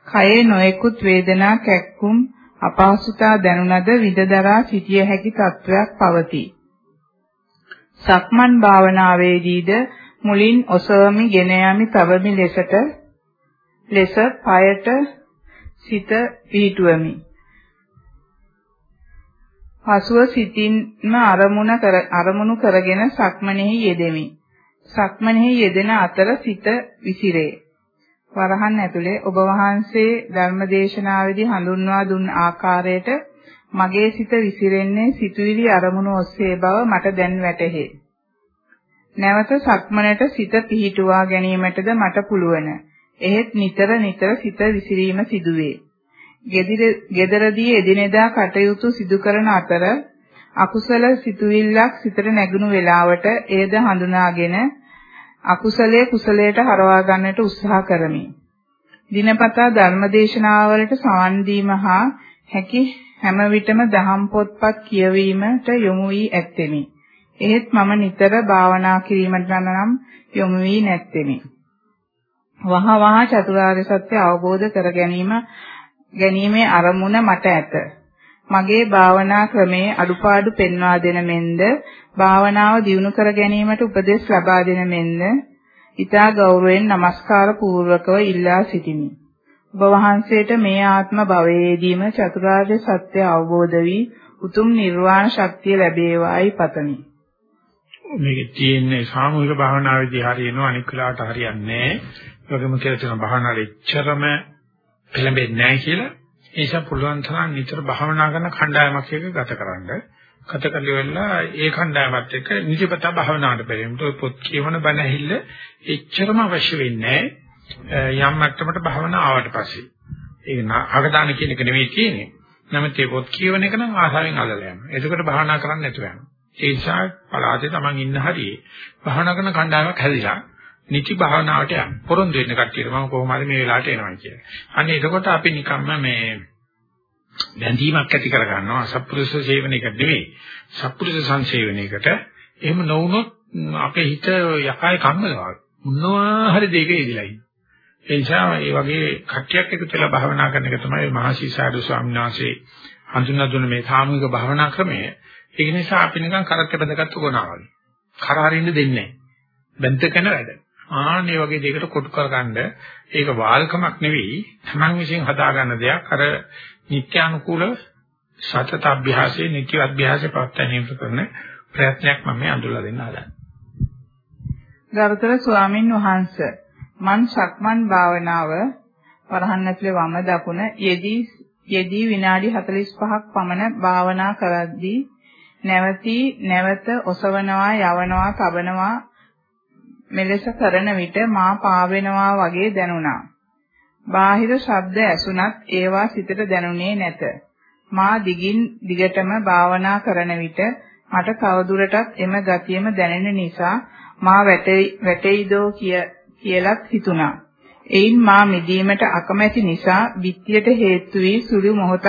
කයේ නොයෙකුත් වේදනා කැක්කුම් අපහසුතා දැනුණද විදදරා සිටිය හැකි තත්වයක් පවතී. සක්මන් භාවනාවේදීද මුලින් ඔසවමි ගෙන යමි තවමි ලෙසට ලෙස পায়ට සිත පිහිටුවමි. පසුව සිතින්ම අරමුණ කර අරමුණු කරගෙන සක්මනෙහි යෙදෙමි. සක්මනෙහි යෙදෙන අතර සිත විසිරේ. වරහන් ඇතුලේ ඔබ වහන්සේ ධර්මදේශනාවේදී හඳුන්වා දුන් ආකාරයට මගේ සිත විසිරෙන්නේ සිතුවිලි අරමුණු ඔස්සේ බව මට දැන් වැටහේ. නැවත සක්මනට සිත පිහිටුවා ගැනීමටද මට පුළුවන්. එහෙත් නිතර නිතර සිත විසිරීම සිදුවේ. ගෙදරදී එදිනෙදා කටයුතු සිදු කරන අතර අකුසල සිතුවිල්ලක් සිතට නැගුණු වේලාවට එයද හඳුනාගෙන අකුසලයේ කුසලයට හරවා ගන්නට උත්සාහ කරමි. දිනපතා ධර්මදේශනාවලට සවන් දීම හා හැකි හැම විටම දහම් පොත්පත් කියවීමට යොමු වී ඇත්තෙමි. එහෙත් මම නිතර භාවනා කිරීමට නම් යොමු වී නැත්තේමි. වහ වහ චතුරාර්ය සත්‍ය අවබෝධ කර ගැනීම ගැනීමේ අරමුණ මට ඇත. මගේ භාවනා ක්‍රමයේ අඩුපාඩු පෙන්වා දෙන මෙන්ද භාවනාව දියුණු කර ගැනීමට උපදෙස් ලබා දෙන මෙන්ද ඊතා ගෞරවයෙන් নমස්කාර පූර්වකව ඉල්ලා සිටිමි. ඔබ වහන්සේට මේ ආත්ම භවයේදීම චතුරාර්ය සත්‍ය අවබෝධ වී උතුම් නිර්වාණ ශක්තිය ලැබේවායි පතමි. මේකේ තියෙන්නේ සාමූහික භාවනාවේදී හරියනවා අනික් වෙලාවට හරියන්නේ නැහැ. ඒකම කියලා තියෙන භාවනාවේ එච්චරම පෙළඹෙන්නේ නැහැ කියලා. ඒ නිසා පුළුවන් තරම් නිතර භාවනා කරන කණ්ඩායමක් එක්ක ගත කරන්න. ගත කරලා ඒ කණ්ඩායමත් එක්ක නිතිපතා භාවනාවට බැරිමුට පොත් කියවන බණ ඇහිල්ල එච්චරම අවශ්‍ය වෙන්නේ යම් මට්ටමකට භාවනා ආවට පස්සේ. ඒක අගදාන කියන එක නෙවෙයි තියෙන්නේ. නමුත් ඒ පොත් කියවන එක නම් ආසාවෙන් අල්ලලා යනවා. එතකොට භාවනා කරන්න නැතුව යනවා. ඒ නිසා පලාතේ Taman ඉන්න හරියේ භාවනා කරන කණ්ඩායමක් හැදිලා නිති භාවනාවට යන්න. පොරොන්දු වෙන්න කට්ටියට මම කොහොම හරි මේ වෙලාවට එනවා කියලා. අන්න එතකොට අපි නිකම්ම මේ බැඳීමක් ඇති කර ගන්නවා සත්පුරුෂ සේවනයකට නෙවෙයි. සත්පුරුෂ සංසේවනයකට. එහෙම නොවුනොත් අපේ හිත යකයි කම්මලවා. මොනවා හරි දෙයක ඉදිලා ඉන්නේ. ඒ නිසා මේ වගේ කට්ටියක් එකතු වෙලා භාවනා කරන එක තමයි මහසි සාදු ස්වාමීන් වහන්සේ හඳුන්වා දුන්න මේ සාමූහික භාවනා ක්‍රමය. ඒක නිසා අපි නිකන් කරත් බඳගත්තු කොනා වගේ. කරහරින්න දෙන්නේ නැහැ. බැඳගෙන වැඩ. ආන්නේ වගේ දෙයකට කොටු කරගන්න ඒක වාල්කමක් නෙවෙයි තමන් විසින් හදාගන්න දෙයක් අර නිත්‍යානුකූල සතත අභ්‍යාසයේ නිත්‍ය අභ්‍යාසයේ පවත්වන්නේම කරන ප්‍රයත්නයක් මම මේ අඳුල්ලා දෙන්න හදන්නේ. ගරුතර ස්වාමින් වහන්සේ මන් ශක්මන් භාවනාව වරහන් ඇතුලේ වම දකුණ යෙදී යෙදී විනාඩි 45ක් පමණ භාවනා කරද්දී නැවතී නැවත ඔසවනවා යවනවා තබනවා මෙලෙස කරන විට මා පාවෙනවා වගේ දැනුණා. බාහිර ශබ්ද ඇසුණත් ඒවා සිතට දැනුනේ නැත. මා දිගින් දිගටම භාවනා කරන විට මට තවදුරටත් එම ගතියම දැනෙන නිසා මා වැටෙයිදෝ කියලත් හිතුණා. එයින් මා මිදීමට අකමැති නිසා විත්‍යයට හේතු වී සුළු මොහොතක්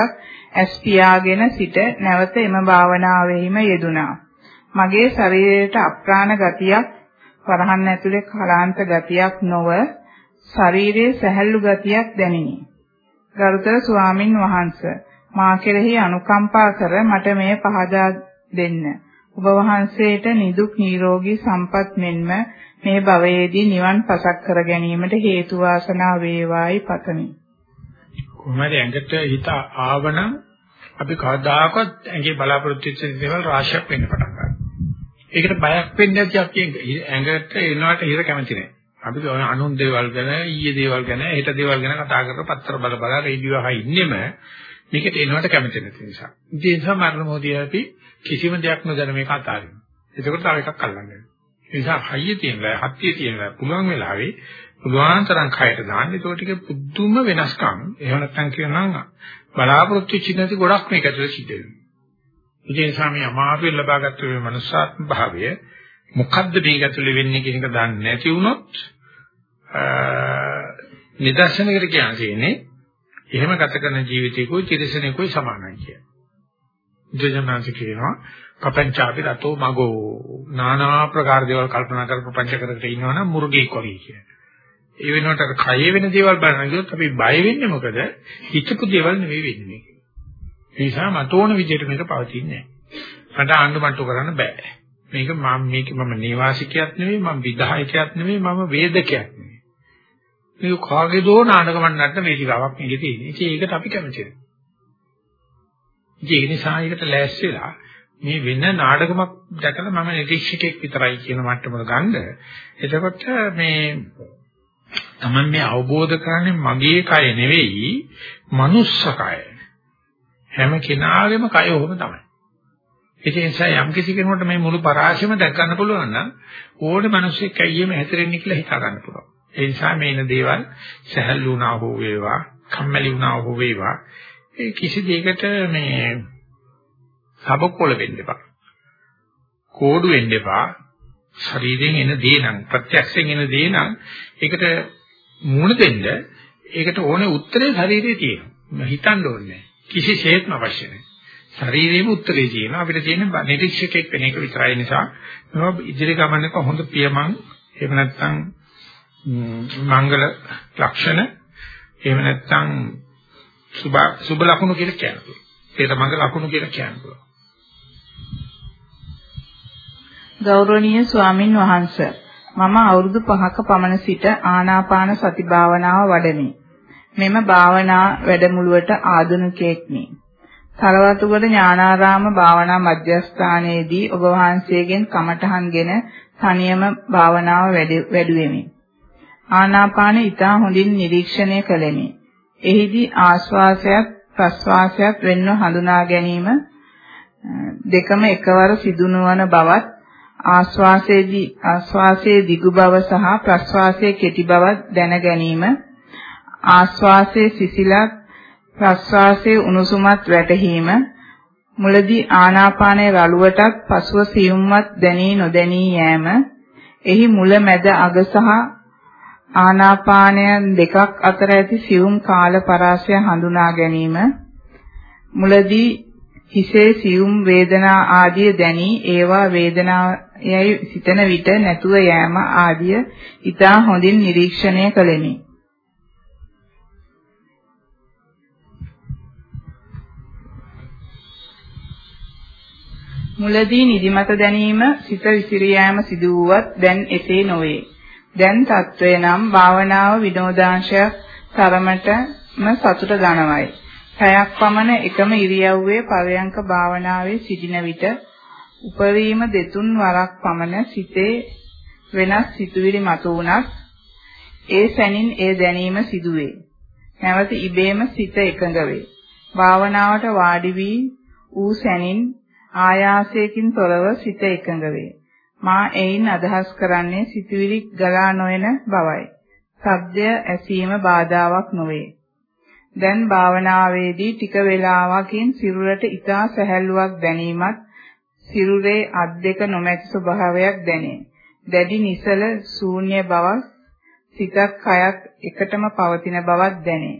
ඇස් පියාගෙන සිට නැවත එම භාවනාවෙහිම යෙදුණා. මගේ ශරීරයට අප්‍රාණ ගතියක් වරහන් ඇතුලේ කලාන්ත ගතියක් නොව ශරීරයේ සැහැල්ලු ගතියක් දැනිනි. ගරුතර ස්වාමින් වහන්සේ මා කෙරෙහි අනුකම්පා කර මට මේ පහදා දෙන්න. ඔබ වහන්සේට නිදුක් නිරෝගී සම්පත් මෙන්ම මේ භවයේදී නිවන් පසක් කර ගැනීමට හේතු වාසනා වේවායි පතමි. කොහොමද ඇඟට හිත ආවනම් අපි කවදාකවත් ඇඟේ බලාපොරොත්තු වෙච්ච දේවල් රාශියක් වෙන්න පටන් ගන්නවා. ඒකට බයක් වෙන්නේ නැති අපි ඇඟට එනවට හිර කැමති නැහැ. අපි අනුන් දේවල් ගැන ඊයේ දේවල් ගැන හෙට දේවල් ගැන කතා කරලා පත්‍ර බල බල රේඩියෝ අහලා ඉන්නෙම මේකට එනවට කැමති නැති නිසා. ඒ නිසා මරණ මොහොතේ අපි කිසිම දෙයක් නොදැන මේක අතාරිනවා. ඒකකට තව එකක් අල්ලන්න වෙනවා. ඒ නිසා හයිය තියෙනවා, හත්තිය තියෙනවා. පුළුවන් වෙලාවේ පුළුවන් තරම් කයට දාන්න. ඒක ටික පුදුම වෙනස්කම්. එහෙම නැත්නම් කියනවා බලාපොරොත්තු වෙච්ච නැති ගොඩක් මේක ඇතුලේ සිද්ධ වෙනවා. ඒ නිසා මේ අමාරුවෙන් ලබාගත්තු මේ මනුස්සාත්ම භාවය මොකද්ද මේක ඇතුලේ වෙන්නේ කියන එක දන්නේ නැති වුණොත් නිදර්ශනයකට කියන්නේ එහෙම ගත කරන ජීවිතයකෝ චිරසනෙකෝ සමානයි කිය. ජයජනාංශ කියනවා පපංචාපි රතෝ මගෝ নানা ආකාර දේවල් කල්පනා කර ප්‍රපංච කරකට ඉන්නවනම් මුර්ගෙක් වගේ කිය. ඒ වෙනකොට කය වෙන දේවල් බලන ගියොත් අපි බය වෙන්නේ මොකද? හිතපු දේවල් නෙවෙයි වෙන්නේ මේක. ඒ නිසා මට ඕන විදිහට මේක පවතින්නේ නැහැ. මට ආණ්ඩුමට්ටු කරන්න බෑ. මේක මම මේක මම නිවාසිකයක් නෙවෙයි මම විධායකයක් නෙවෙයි මම වේදකයක් නෙවෙයි. මේක කාගේ දෝ නාටකමක් නැත්නම් වේදිකාවක් මේකේ තියෙන්නේ. ඉතින් ඒකට අපි කැමති නැහැ. ඒ නිසා ඒකට ලෑස්තිලා මේ වෙන නාටකමක් දැකලා මම නිරීක්ෂකෙක් විතරයි කියන මට්ටමකට ගන්න. එතකොට මේ තමයි මේ අවබෝධ කරන්නේ මගේ කය නෙවෙයි මනුස්ස කය. හැම කෙනාගේම කය ඔහොම තමයි. ඒ නිසා යම් කිසි කෙනෙකුට මේ මුළු පරාශයම දැක් ගන්න පුළුවන් නම් ඕනේ මිනිස්සෙක් ඇයියෙම හැතරෙන්නේ කියලා හිතා ගන්න පුළුවන්. ඒ නිසා මේන දේවල් සහැල්ලු වුණා හෝ වේවා, කම්මැලි වුණා හෝ වේවා, ඒ කිසි දෙයකට මේ සබකොල වෙන්න එපා. කෝඩු වෙන්න එපා. ශරීරයෙන් එන දේ නම් ප්‍රත්‍යක්ෂයෙන් එන දේ නම් ඒකට මුණ දෙන්න ඒකට ඕනේ උත්තරේ ශරීරයේ තියෙනවා. හිතන්න ඕනේ කිසිසේත්ම අවශ්‍ය නැහැ. ශරීරයේම උත්තරේ තියෙනවා. අපිට තියෙන නිරීක්ෂකෙක් වෙන එක විතරයි නිසා මේවා ඉදිරි ගමනක හොඳ පියමන් එහෙම නැත්නම් මංගල ලක්ෂණ එහෙම නැත්නම් සුබ සුබ ලකුණු කියලා කියනවා. ඒක මංගල ලකුණු කියලා කියනවා. ගෞරවනීය ස්වාමින් වහන්සේ මම අවුරුදු 5ක පමණ සිට ආනාපාන සති භාවනාව වඩමි. මෙම භාවනා වැඩමුළුවට ආධුනිකයෙක්මි. සරවතුගල ඥානාරාම භාවනා මධ්‍යස්ථානයේදී ඔබ වහන්සේගෙන් කමඨහන්ගෙන තනියම භාවනාව වැඩුවෙමි. ආනාපාන ඊටා හොඳින් නිරීක්ෂණය කළෙමි. එහිදී ආශ්වාසයත් ප්‍රශ්වාසයත් වෙන්ව හඳුනා ගැනීම දෙකම එකවර සිදු නොවන බවත් ආශ්වාසයේදී ආශ්වාසයේ දිගු බව සහ ප්‍රශ්වාසයේ කෙටි බව දැන ගැනීම ආශ්වාසයේ සිසිලත් ප්‍රශ්වාසයේ උණුසුමත් වැටහීම මුලදී ආනාපානයේ රළුවටත් පසුව සියුම්වත් දැනී නොදැනී යෑම එහි මුල මැද අග සහ ආනාපානයන් දෙකක් අතර ඇති සියුම් කාල පරාසය හඳුනා ගැනීම මුලදී හිසේ සියුම් වේදනා ආදිය දැනී ඒවා වේදනායයි සිතන විට නැතුව යෑම ආදිය ඊටා හොඳින් නිරීක්ෂණය කළෙමි. මුලදී නිදිමත දැනීම සිත විසිර යෑම සිදු වුවත් දැන් එසේ නොවේ. දැන් తත්වය නම් භාවනාව විනෝදාංශයක් තරමටම සතුට ගන්නවයි. පැයක් පමණ එකම ඉරියව්වේ පරයන්ක භාවනාවේ සිටින විට උපරිම දෙතුන් වරක් පමණ සිතේ වෙනස් සිතුවිලි මතුවුණත් ඒ සැනින් ඒ දැනීම සිදුවේ. නැවත ඉබේම සිත එකඟ වේ. භාවනාවට වාඩි වී ඌ සැනින් ආයාසයෙන් තොරව සිත එකඟ වේ. මා එයින් අදහස් කරන්නේ සිතුවිලි ගලා නොයන බවයි. සබ්දය ඇසීම බාධාවක් නොවේ. දැන් භාවනාවේදී ටික වේලාවකින් සිරුරට ඊටා සැහැල්ලුවක් දැනීමත් සිරුරේ අත් දෙක නොමැති ස්වභාවයක් දැනේ. දැඩි නිසල ශූන්‍ය බවක් සිතක් කයක් එකටම පවතින බවක් දැනේ.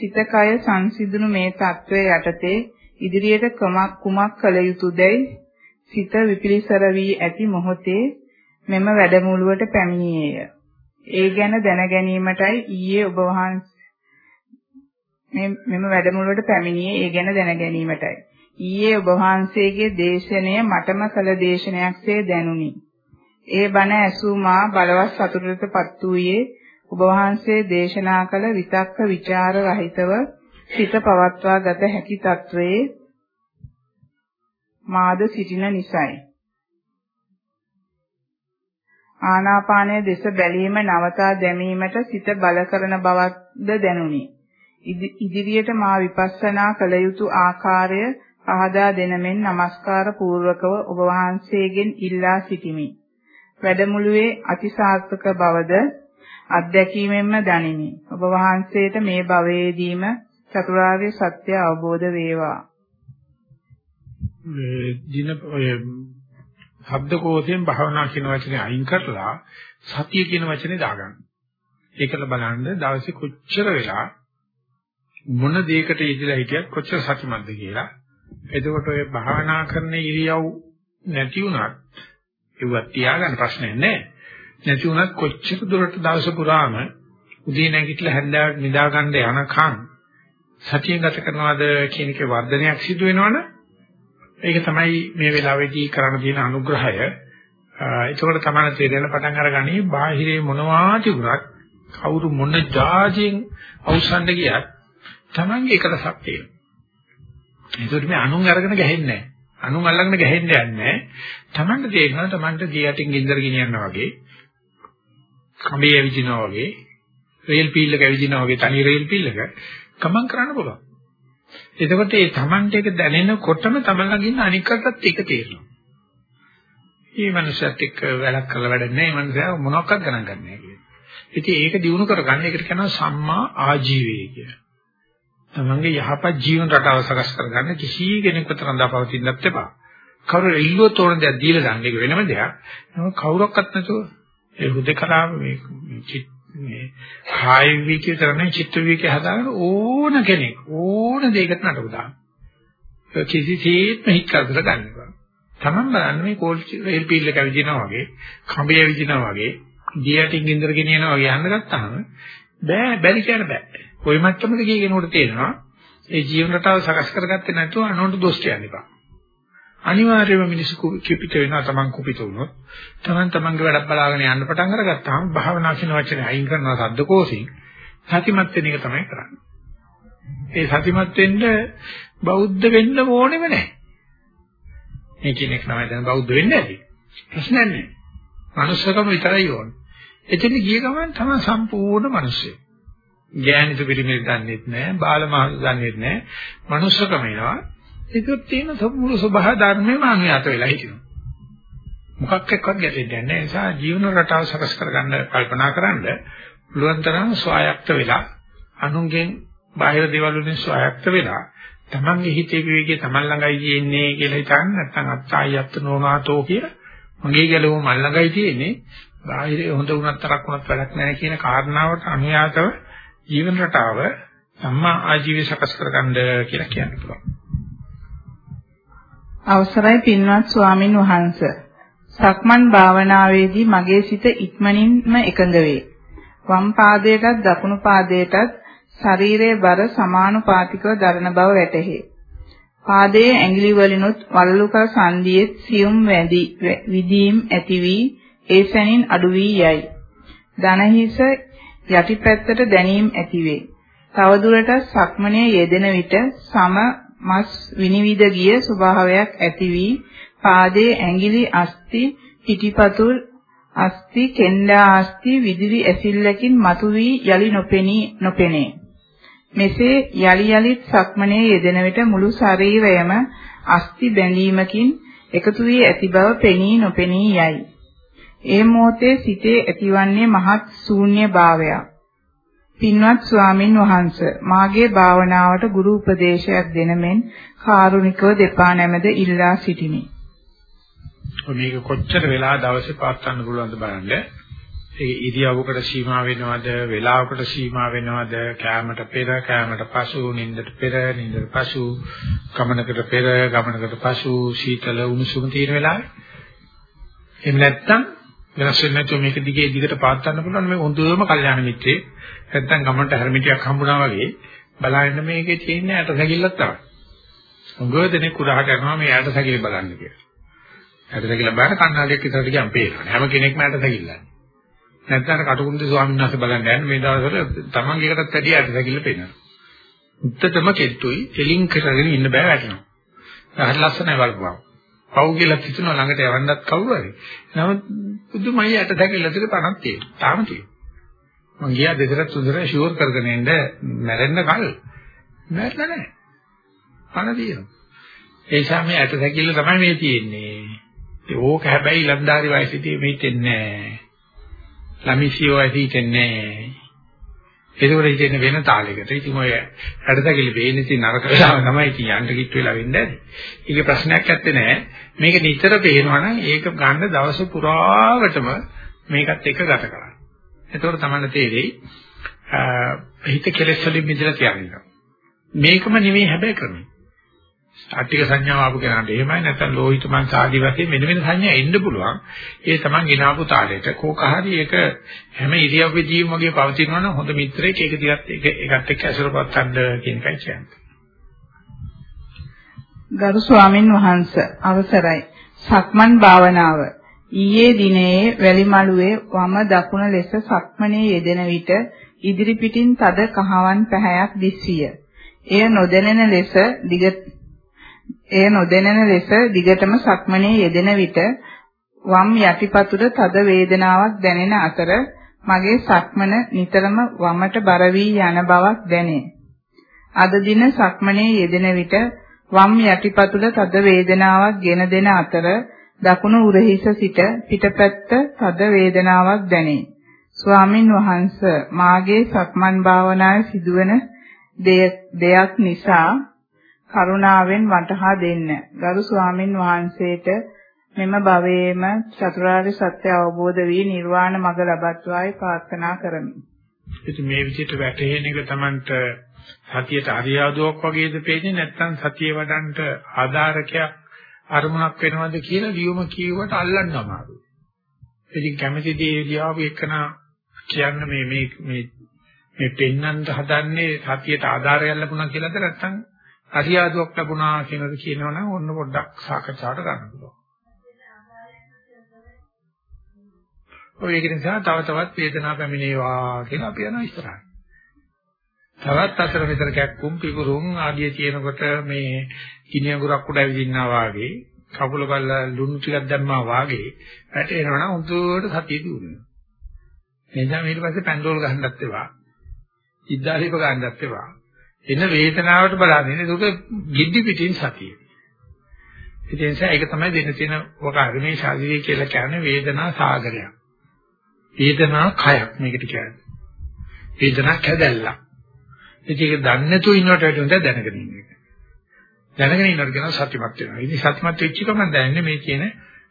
සිත කය සංසිඳුණු මේ తත්වයේ යටතේ ඉදිරියට කුමක් කළ යුතුදයි සිත විපිලිසර වී ඇති මොහොතේ මෙම වැඩමුළුවට පැමිණියේය. ඒ ගැන දැන ගැනීමටයි ඊයේ ඔබ වහන්සේ මෙම වැඩමුළුවට පැමිණියේ ඒ ගැන දැන ගැනීමටයි. ඊයේ ඔබ වහන්සේගේ දේශනය මටම කළ දේශනයක්සේ දැනුනි. ඒ බණ ඇසූ මා බලවත් සතුටටපත් වූයේ ඔබ වහන්සේ දේශනා කළ විතක්ක ਵਿਚාර රහිතව සිත පවත්වා ගත හැකි තත්වයේ මාද සිටින නිසයි. ආනාපානයේ දෙස බැලීම නවතා දැමීමට සිත බල කරන බවක්ද දැනුනි. ඉදිරියට මා විපස්සනා කළ යුතු ආකාරය පහදා දෙනමෙන් নমස්කාර පූර්වකව ඔබ වහන්සේගෙන් ඉල්ලා සිටිමි. වැඩමුළුවේ අතිසාර්ථක බවද අත්දැකීමෙන්ම දනිමි. ඔබ වහන්සේට මේ භවයේදීම චතුරාර්ය සත්‍ය අවබෝධ වේවා. දින ඔය ශබ්දකෝෂයෙන් භාවනා කියන වචනේ අයින් කරලා සතිය කියන වචනේ දාගන්න. ඒකල බලන්න දවසේ කොච්චර වෙලා මොන දෙයකට යෙදලා හිටියත් කොච්චර සතිමත්ද කියලා. එතකොට ඔය භාවනා කරන ඉරියව් නැති වුණත් ඒවත් තියාගන්න ප්‍රශ්නයක් නැහැ. නැති වුණත් කොච්චර දුරට දවස පුරාම උදේ නැගිටලා හැන්දෑවට නිදා ගන්න යනකම් සතියෙන් ගත කරනවද කියන එකේ වර්ධනයක් සිදු වෙනවනේ ඒක තමයි මේ වෙලාවේදී කරන්න තියෙන අනුග්‍රහය. ඒකවල තමයි තේරෙන පටන් අරගනි බාහිරේ මොනවා තිබුණත් කවුරු මොන જાජෙන් අවසන්ඩ ගියත් Tamange එකලසක් තියෙනවා. ඒකට මේ අනුන් අරගෙන ගහෙන්නේ නැහැ. අනුන් අල්ලගෙන ගහෙන්න යන්නේ නැහැ. Tamange තේරෙනවා Tamange දී යටින් ගින්දර ගෙනියනවා වගේ. කඹේ ඇවිදිනවා වගේ. රේල් පීල් එක ඇවිදිනවා වගේ තනි රේල් පීල් එක ගමන් කරන්න පුළුවන්. එතකොට ඒ Tamante එක දැනෙනකොටම Taman ළඟ ඉන්න අනිකටත් ඒක තේරෙනවා. මේ මනුස්සයත් එක්ක වැඩක් කරලා වැඩක් නැහැ. මේ මනුස්සයා මොනවක්වත් ගණන් ගන්න නැහැ කියන්නේ. ඉතින් ඒක දිනු කරගන්න ඒකට කියනවා සම්මා ආජීවය කියලා. තමන්ගේ යහපත් ජීවන රටාව සකස් කරගන්න කිසි කෙනෙකුට රඳාපවතින්නත් එපා. කවුරු ඉල්ලුවොත් ඕන දෙයක් දීලා ගන්න එක වෙනම දෙයක්. නම කවුරක්වත් නැතුව ඒ හුදකලාව මේ මේ කාය විවිකේ කරන්නේ චිත්ත විවිකේ හදාගෙන ඕන කෙනෙක් ඕන දෙයකට නඩු දාන. කිසිසේත්ම හිත කරදර ගන්නවා. Taman බලන්න මේ කෝල් රේල් පීල් එක විදිනවා වගේ, කඹය විදිනවා වගේ, දියටින් ගින්දර ගෙනියනවා වගේ යන්න ගත්තාම බෑ බැරි කියන බෑ. කොයි මට්ටමද කිය කෙනෙකුට තේරෙනවා. ඒ ජීවන රටාව සකස් කරගත්තේ නැතුව අනුන්ට දොස් කියන්න එපා. අනිවාර්යයෙන්ම මිනිස්සු කුපිත වෙනවා Taman කුපිත වුණොත්. Taman Tamanගේ වැඩක් බලාගෙන යන්න පටන් අරගත්තාම භාවනා කියන වචනේ අයින් කරනවා සද්දකෝසින් සතිමත් වෙන එක තමයි කරන්නේ. ඒ සතිමත් වෙන්න බෞද්ධ වෙන්න ඕනෙම නැහැ. මේ කියන එක තමයි දැන් බෞද්ධ වෙන්න ඇති. ප්‍රශ්නයක් නැහැ. මනුස්සකම විතරයි ඕනේ. එතන ගිය ගමන් තමයි සම්පූර්ණ මිනිස්සෙ. ඥානිත පිළිමේ දන්නේත් නැහැ, බාලමහල් දන්නේත් නැහැ. මනුස්සකම එනවා. ඒකත් තියෙන සම්මුළු ස්වභාව ධර්මයේම අනුයත වෙලා හිටිනවා. මොකක් එක්කවත් ගැටෙන්නේ නැහැ. ඒ නිසා ජීවන රටාව සකස් කරගන්න කල්පනා කරන්න පුළුවන් තරම් ස්වායක්ත වෙලා අනුන්ගෙන් බාහිර දේවල් වලින් ස්වායක්ත වෙලා තමන්ගේ හිතේ විවේකයේ තමන් ළඟයි තියෙන්නේ කියලා හිතන්න නැත්නම් අත්තායත් නොනාතෝ කියලා මගේ ගැලුම මල් ළඟයි තියෙන්නේ බාහිරේ හොඳ වුණත් තරක් වුණත් වැඩක් නැහැ කියන කාරණාවට අනුයාතව ජීවන රටාව සම්මා ආජීවය සකස් කරගන්න කියලා කියන්න පුළුවන්. අවසරයි පින්වත් ස්වාමින් වහන්සේ. සක්මන් භාවනාවේදී මගේ සිත ඉක්මනින්ම එකඟ වේ. වම් පාදයටත් දකුණු පාදයටත් ශරීරයේ බර සමානුපාතිකව දරන බව වැටහේ. පාදයේ ඇඟිලි වලිනුත් වලලු කර සංදියේ සියුම් වැදි විදීම් ඇති වී ඒ සැනින් අඩු වී යයි. දනහිස යටිපැත්තට දැනීම ඇති වේ. තවදුරටත් සක්මනේ යෙදෙන විට සම මස් විනිවිද ගිය ස්වභාවයක් ඇති වී පාදයේ ඇඟිලි අස්ති පිටිපතුල් අස්ති කෙන්ඩා අස්ති විදිවි ඇසිල්ලකින් මතුවී යලි නොපෙනී නොපෙනේ. මෙසේ යලි යලිත් සක්මනේ යෙදෙන විට මුළු ශරීරයම අස්ති බැඳීමකින් එකතු වී ඇති බව පෙනී නොපෙනී යයි. ඒ මොහොතේ සිතේ ඇතිවන්නේ මහත් ශූන්‍ය භාවයක්. පින්වත් ස්වාමින් වහන්සේ මාගේ භාවනාවට ගුරු උපදේශයක් දෙනමෙන් කාරුණිකව දෙපා නැමෙද ඉල්ලා සිටිමි. මේක කොච්චර වෙලා දවසේ පාත් ගන්න පුළුවන්ද බලන්න. ඒ ඉරියව්වකට සීමා වෙනවද, වේලාවකට සීමා වෙනවද, කැමකට පෙර, කැමකට පසු, නිින්දට පෙර, නිින්දට පසු, ගමනකට පෙර, ගමනකට පසු, සීතල උණුසුම තියෙන වෙලාවේ. එහෙම නැත්නම් වෙනස් වෙන්නේ නැතුව මේක දිගේ දිගට පාත් ගන්න පුළුවන් මේ හොඳම කල්යාණ මිත්‍රේ. නැත්නම් ගමනට හැරමිටියක් හම්බුනා වගේ බලන්න මේකේ තියෙන ඇට සැකිල්ලක් තමයි. උගව දෙනෙක් උදාහරණ කරනවා මේ ඇට සැකිලි බලන්න කියලා. ඇට සැකිල්ල බලන කන්නාඩියක් ඉස්සරහට ගියන් පේනවා. හැම කෙනෙක්ම ඇට සැකිල්ලන්නේ. නැත්නම් කටුකුරුන්ද ස්වාමීන් වහන්සේ බලන්න යන්නේ මේ දවස්වල තමන්ගේ එකටත් වැඩිය ඇට සැකිල්ල පේනවා. උත්තටම කෙට්ටුයි තෙලින් කරගෙන ඉන්න බෑ වැටෙනවා. හරි ලස්සනයි බලපුවා. පව් කියලා හිතනවා ළඟට යවන්නත් කවුරු හරි. නමුත් පුදුමයි ඇට සැකිල්ල දෙක පණක් තියෙනවා. තාම තියෙනවා. මං ගියා දෙතරත් තුන්දර ෂුවර් කරගෙන ඉන්න මැරෙන්න කල් මැරෙලා නැහැ. පණ තියෙනවා. ඒ නිසා මේ ඇට සැකිල්ල තමයි මේ තියෙන්නේ. ඒක හැබැයි ලන්දාරි වයසේදී මේ දෙන්නේ නැහැ. ළමිසියෝ ඇහිටෙන්නේ නැහැ. ඒකවල හිතෙන වෙන තාලයකට. ඉතින් ඔය හැඩතැකිලි වෙන්නේ ඉතින් නරක වෙලාව තමයි ඉතින් යන්න කිට් වෙලා වෙන්නේ නැද්ද? ඒක ප්‍රශ්නයක් නැත්තේ නෑ. මේක නිතර පේනවා නම් ඒක ගන්න දවස පුරාවටම මේකත් එක්ක ගත කරන්න. එතකොට තමයි තේරෙයි හිත කෙලෙස් වලින් මිදලා තියන්නේ. මේකම නෙවෙයි හැබැයි කරන්නේ. ආර්ථික සංඥාව ආපු කෙනාට එහෙමයි නැත්නම් ලෝහිත මංස ආදි වශයෙන් වෙන වෙන සංඥා එන්න පුළුවන්. ඒ තමන් ගෙනාවු තාලෙට කෝක හරි ඒක හැම ඉරියව්වෙදීම වගේ පවතිනවා නම් හොඳ මිත්‍රයෙක් ඒක දිහත් ඒකත් එක්ක ඇසුරපත් ගන්න කියන එකයි කියන්නේ. ගරු ස්වාමින් වහන්සේ අවසරයි. සක්මන් භාවනාව ඊයේ දිනේ වැලිමලුවේ වම දකුණ ලෙස සක්මනේ යෙදෙන විට ඉදිරි පිටින් තද කහවන් පැහැයක් දිස්විය. එය නොදැනෙන ලෙස දිග එය නොදැනෙන ලෙස දිගටම සක්මනේ යෙදෙන විට වම් යටිපතුල තද වේදනාවක් දැනෙන අතර මගේ සක්මන නිතරම වමට බර වී යන බවක් දැනේ. අද දින සක්මනේ යෙදෙන විට වම් යටිපතුල තද වේදනාවක් ගෙන දෙන අතර දකුණු උරහිස සිට පිටපැත්ත තද වේදනාවක් දැනේ. ස්වාමින් වහන්සේ මාගේ සක්මන් භාවනාවේ සිදුවන දෙයක් නිසා කරුණාවෙන් වටහා දෙන්න. ගරු ස්වාමින් වහන්සේට මෙම භවයේම චතුරාර්ය සත්‍ය අවබෝධ වී නිර්වාණ මඟ ලබත්වායි ප්‍රාර්ථනා කරමි. ඉතින් මේ විදිහට වැටහෙන එක Tamanට සතියට අරියාදුවක් වගේද පේන්නේ නැත්නම් සතිය වඩන්ට ආධාරකයක් අරමුණක් වෙනවද කියලා ලියුම කියුවට අල්ලන්න අමාරුයි. ඉතින් කැමැති දේ ලියාවු එකන කියන්න මේ මේ මේ මේ පෙන්නන්න හදන්නේ සතියට ආධාරයක් ලැබුණා කියලාද නැත්නම් අරියාදුවක් ලැබුණා කියනද කියනවනම් ඔන්න පොඩ්ඩක් සාකච්ඡාවට ගන්න පුළුවන්. ඔය ඒක නිසා තව තවත් වේදනාව පැමිණේවා කියලා අපි යනවා ඉස්සරහට. තවත් අතර මෙතර කැක්කුම් පිපුරුම් ආදිය තියෙනකොට මේ කිනි අඟුරක් උඩ ඇවිදින්නා වාගේ කකුල බලලා ලුණු ටිකක් දැම්මා වාගේ වැටෙනවනම් උන්ට සතිය දිනුනවා. එනිසා ඊට පස්සේ පැන්ඩෝල් ගහන්නත් එපා. ඉද්දාලිප ගන්නත් එපා. එන වේදනාවට බලන්නේ ඒක ගිද්දි පිටින් සතිය. ඒ නිසා ඒක තමයි දෙන්න තියෙන වකාර මේ ශාරීරික කියලා කියන්නේ වේදනා සාගරයක්. වේදනා කයක් මේකට කියන්නේ. වේදනා කැදැල්ලක්. ඒක දන්නේ නැතුව ඉන්නවට වඩා දැනගෙන ඉන්න එක. දැනගෙන ඉන්නවට කියන සත්‍යමත් වෙනවා. ඉතින් සත්‍යමත් වෙච්ච ගමන් දැනන්නේ මේ කියන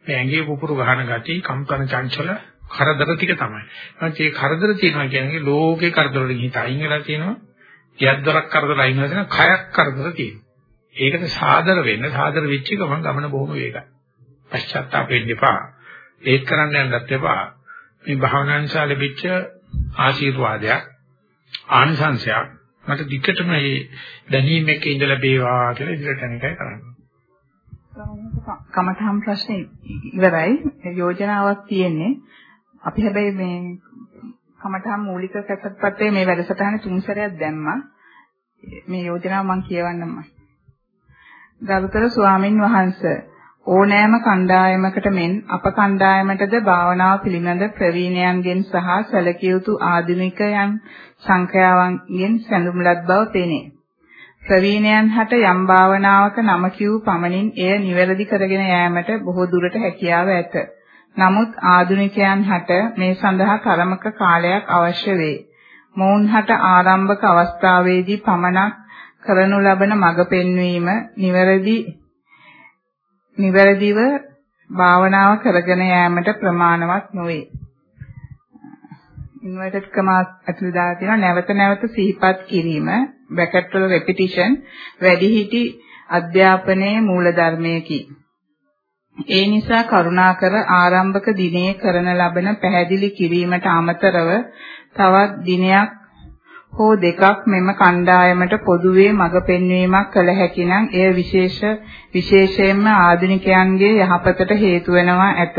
මේ ඇඟේ පුපුරු ගහන ගති, කම්පන චංචල කරදර ටික තමයි. ඒත් මේ කරදර තියෙනවා කියන්නේ ලෝකේ කරදර වලින් හිත අයින් වෙලා තියෙනවා. යද්දරක් කරදර අයින් වෙලා තියෙනවා. කයක් කරදර තියෙනවා. ඒකට සාදර වෙන්න සාදර වෙච්ච ගමන් ගමන බොහොම වේගයි. පශ්චාත්තාප වෙන්න එපා. ඒක කරන්න යන්නත් එපා. මේ භාවනා නිසා ලැබිච්ච ආශිර්වාදයක් ආනිසංශයක් මට දිගටම මේ දැනීම එක්ක ඉඳලා බේවා කියලා ඉදිරියට යන එකයි කරන්නේ. කමඨම් ප්‍රශ්නේ ඉවරයි. යෝජනාවක් තියෙන්නේ. අපි හැබැයි මේ කමඨම් මූලික කැසට්පත්යේ මේ වැඩසටහනේ තුන් සැරයක් දැම්මා. මේ යෝජනාව මම කියවන්නම. ගරුතර ස්වාමින් වහන්සේ ඕනෑම කණ්ඩායමකට මෙන් අප කණ්ඩායමටද භාවනාව පිළිබඳ ප්‍රවීණයන්ගෙන් සහ සැලකිය යුතු ආධුනිකයන් සංඛ්‍යාවන්ගෙන් සැඳුම්ලත් බව පෙනේ. ප්‍රවීණයන් හට යම් භාවනාවක නම කියූ පමණින් එය නිවැරදි කරගෙන යාමට බොහෝ දුරට හැකියාව ඇත. නමුත් ආධුනිකයන් හට මේ සඳහා තරමක කාලයක් අවශ්‍ය වේ. මොවුන් හට ආරම්භක අවස්ථාවේදී පමණක් කරනු ලබන මඟ පෙන්වීම නිවැරදි නිවැරදිව භාවනාව කරගෙන යාමට ප්‍රමාණවත් නොවේ. ඉන්වර්ටඩ් කමාස් ඇතුළේ දාලා තියෙනවා නැවත නැවත සිහිපත් කිරීම බ්‍රැකට් වල රෙපිටිෂන් වැඩිහිටි අධ්‍යාපනයේ මූලධර්මයකි. ඒ නිසා කරුණාකර ආරම්භක දිනේ කරන ලබන පැහැදිලි කිරීමට අමතරව තවත් දිනයක් හෝ දෙකක් මෙම කණ්ඩායමට පොදුවේ මඟ පෙන්වීමක් කළ හැකි නම් එය විශේෂ විශේෂයෙන්ම ආධුනිකයන්ගේ යහපතට හේතු වෙනවා ඇත.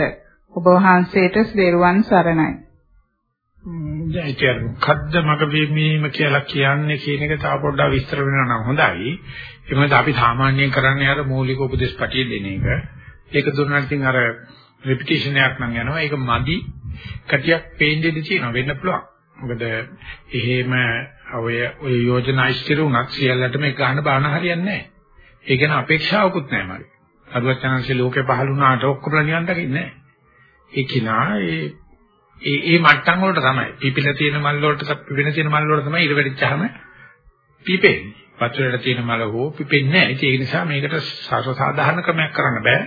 ඔබ වහන්සේට ස්වේරුවන් සරණයි. දැන් කද්ද මග වීමීම කියලා කියන්නේ කියන එක තව පොඩ්ඩක් විස්තර වෙනවා නම් හොඳයි. ඒ මොකද අපි සාමාන්‍යයෙන් කරන්නේ අර මූලික උපදේශ පටිය දෙන එක. ඒක දුන්නාට ඉතින් අර රිපිටිෂන් එකක් නම් යනවා. ඒක මදි. කටියක් පේන්නේ තියෙනවා වෙන්න පුළුවන්. මොකද එහෙම ඔය ඔය යෝජනා ඉස්තිර උනත් සියල්ලටම එක ගන්න බාන හරියන්නේ නැහැ. ඒ කියන අපේක්ෂාවකුත් නැහැ මගේ. අරුවචනංශේ ලෝකේ පහළ වුණාට ඔක්කොම නිවන් දකින්නේ නැහැ. ඒ කිනා ඒ ඒ ඒ මට්ටම් වලට තමයි. පිපිලා තියෙන මල් වලට පිපෙන තියෙන මල් වලට තමයි ඉර වෙඩිච්චාම පිපෙන්නේ. වතුරට තියෙන මල හෝ පිපෙන්නේ නැහැ. ඒ නිසා මේකට සාධාරණ ක්‍රමයක් කරන්න බෑ.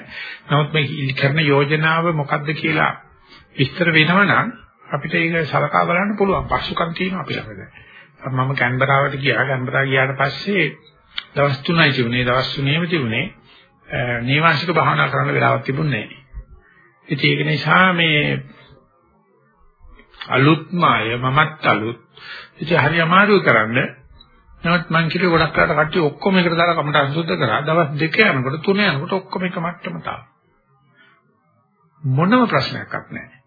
නමුත් මේ කරන යෝජනාව මොකක්ද කියලා විස්තර වෙනවනම් අපිට ඒක සලකා බලන්න පුළුවන්. පසුකම් තියෙනවා අපි ළඟ. මම කැන්බරාවට ගියා. කැන්බරා ගියාට පස්සේ දවස් 3යි තිබුණේ. දවස් 3ේම තිබුණේ නේවාසික භාවනා කරන්න වෙලාවක් තිබුණේ නැහැ. ඉතින් ඒක නිසා මේ අලුත්ම අය මමත් අලුත්. ඉතින් හරි අමාරුයි කරන්න. නමුත් මං කිව්වේ ගොඩක් කරලා කට්ටිය ඔක්කොම එකට දාලා කමට අසුද්ධ කරා. දවස් දෙක යනකොට තුන යනකොට ඔක්කොම එක මට්ටම තාම. මොනම ප්‍රශ්නයක්වත් නැහැ.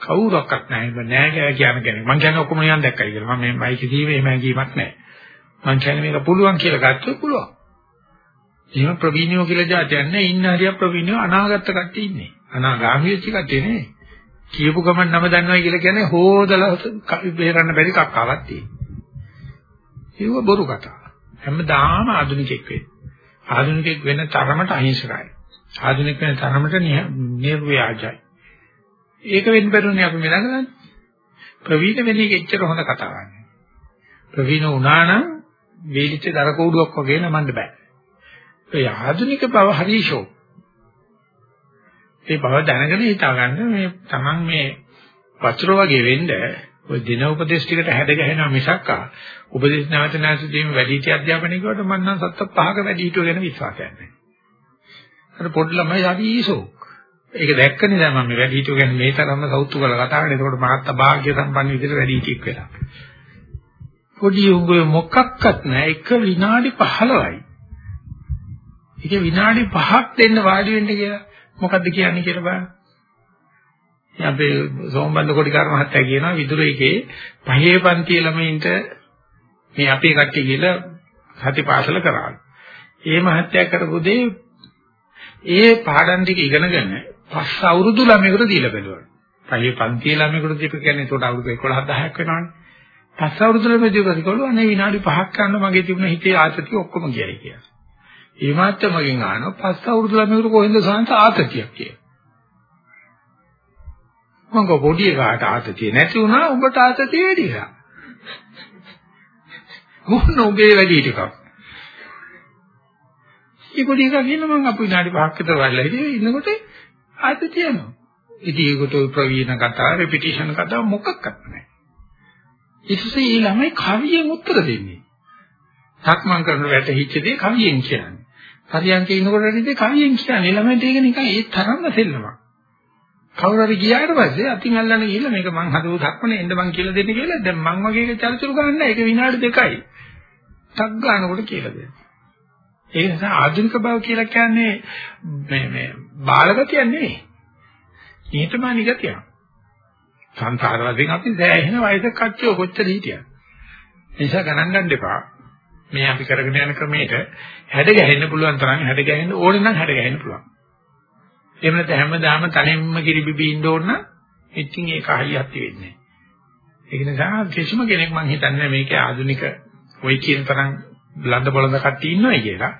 කවුරක්වත් නැහැ නෑ කියන කෙනෙක්. මං කියන්නේ ඔක්කොම නියන් දැක්කයි කියලා. මම මේ මයික් දීවේ එහෙම හැඟීමක් නැහැ. මං කියන්නේ මේක පුළුවන් කියලා ගත්තොත් පුළුවන්. එහෙම ප්‍රවීණයෝ කියලා જાතියක් නැහැ. ඉන්න හරිය ප්‍රවීණයෝ අනාගත කට්ටිය ඉන්නේ. අනාගාමී වෙච්ච කට්ටිය නෙවෙයි. කියපු ගමන් නම දන්නවා කියලා කියන්නේ හොදලා බේරන්න බැරි කක්කාවක් තියෙනවා. ඒව බොරු කතා. හැමදාම ආධුනිකෙක් වෙයි. ආධුනිකෙක් වෙන තරමට අහිංසකයි. ආධුනික වෙන තරමට නිර්ව්‍යාජයි. ඒක වෙන්න බැරුණේ අපි මෙලඟ ප්‍රවීණ වෙන්නේ එච්චර හොඳ කතාවක් නෙවෙයි. ප්‍රවීණ වුණා නම් වේලිච්ච දර කෝඩුවක් වගේ නමන්න බෑ. ඒ ආධුනික බව හරිෂෝ. ඒ බව දැනගෙන හිතා ගන්න මේ Taman මේ වචර වගේ වෙන්න ඔය දින උපදේශ ටිකට හැද ගැහෙනවා මිසක්කා උපදේශ නැවත නැවත දීම වැඩි හිටිය අධ්‍යාපනය කරුවට මම නම් සත්ත පහක වැඩි හිටියෝ ගැන විශ්වාසයක් නැහැ. අර පොඩි ළමයි හරිෂෝ. ඒක දැක්කනේ දැන් මම වැඩි හිටියෝ ගැන මේ තරම්ම සෞතු කරලා කතා කරන්නේ. ඒකට මහත් භාග්‍ය සම්පන්න විදිහට වැඩි හිටියෙක් වෙලා. පොඩි උගෝ මොකක්වත් නැහැ. එක විනාඩි 15යි. ඒකේ විනාඩි 5ක් දෙන්න වාඩි වෙන්න කියලා මොකද්ද කියන්නේ කියලා බලන්න. අපේ සෝමබන්ද කොටිකාර මහත්තයා කියනවා විදුර එකේ පහේ පන්තියේ ළමයින්ට මේ අපේ කට්ටිය කියලා සතිපාසල කරා. ඒ මහත්තයා කරපු දේ ඒ පාඩම් ටික ඉගෙනගෙන පස් අවුරුදු ළමයෙකුට දීලා බැලුවා. පහේ පන්තියේ ළමයෙකුට දීපු කියන්නේ ඒකට අවුරුදු 11 10ක් වෙනවනේ. පස් අවුරුදු ළමයෙකුට දීපු කිව්වලු අනේ විනාඩි 5ක් ගන්න මගේ තිබුණ හිතේ ආතතිය ඔක්කොම ගියයි කියලා. ඒ මාත්‍ය මගෙන් අහනවා පස් අවුරුදු ළමයෙකුට කොහෙන්ද සාන්ත ආතතියක් කියලා. මං ගෝ පොඩි එකාට ආතතිය නැති වුණා උඹට ආතතිය වැඩි වෙලා. මොන ඔබේ වැඩි ටිකක්. ඒ පොඩි එකා කියන මං අපු විනාඩි 5ක් විතර වැඩලා හිටියේ ඉන්නකොට ආතතිය යනවා. ඉතින් ඒකට ප්‍රවීණ කතා, රෙපිටිෂන් කතා මොකක්වත් නැහැ. ඉතින් මේ ළමයි කවියෙන් උත්තර දෙන්නේ. සක්මන් කරන වැටහිච්ච දේ කවියෙන් කියන්නේ. පරියන්කේ ඉන්නකොට ඉතින් කවියෙන් කියන්නේ ළමයින්ට ඒක නිකන් ඒ තරම්ම සෙල්ලමක්. කවුරු හරි ගියාට පස්සේ අතින් අල්ලන්න ගිහලා මේක මං හදපු ධක්මනේ එන්න මං කියලා දෙන්න කියලා දැන් මං වගේ එක චරිචුරු ගන්න ඒක විනාඩි දෙකයි. ටක් ගන්නකොට කියලා දෙන්න. ඒ නිසා ආධුනික බව කියලා කියන්නේ මේ මේ බාලගතිය නෙවෙයි. නිහතමානී ගතිය. සංසාර වශයෙන් අපි දැහැෙන වයසක කච්චෝ කොච්චර හිටියද? ඒ නිසා ගණන් ගන්න එපා. මේ අපි කරගෙන යන ක්‍රමයට හැඩ ගැහෙන්න පුළුවන් තරම් හැඩ ගැහෙන්න ඕනේ නම් හැඩ ගැහෙන්න පුළුවන්. එහෙම නැත්නම් හැමදාම තනින්ම කිරිබිබි ඉන්න ඕන නම් ඉතින් ඒක හරියට වෙන්නේ නැහැ. ඒක නිසා කිසිම කෙනෙක් මං හිතන්නේ මේකේ ආධුනික ওই කියන තරම් ලද්ද බොළඳ කට්ටිය ඉන්නවයි කියලා.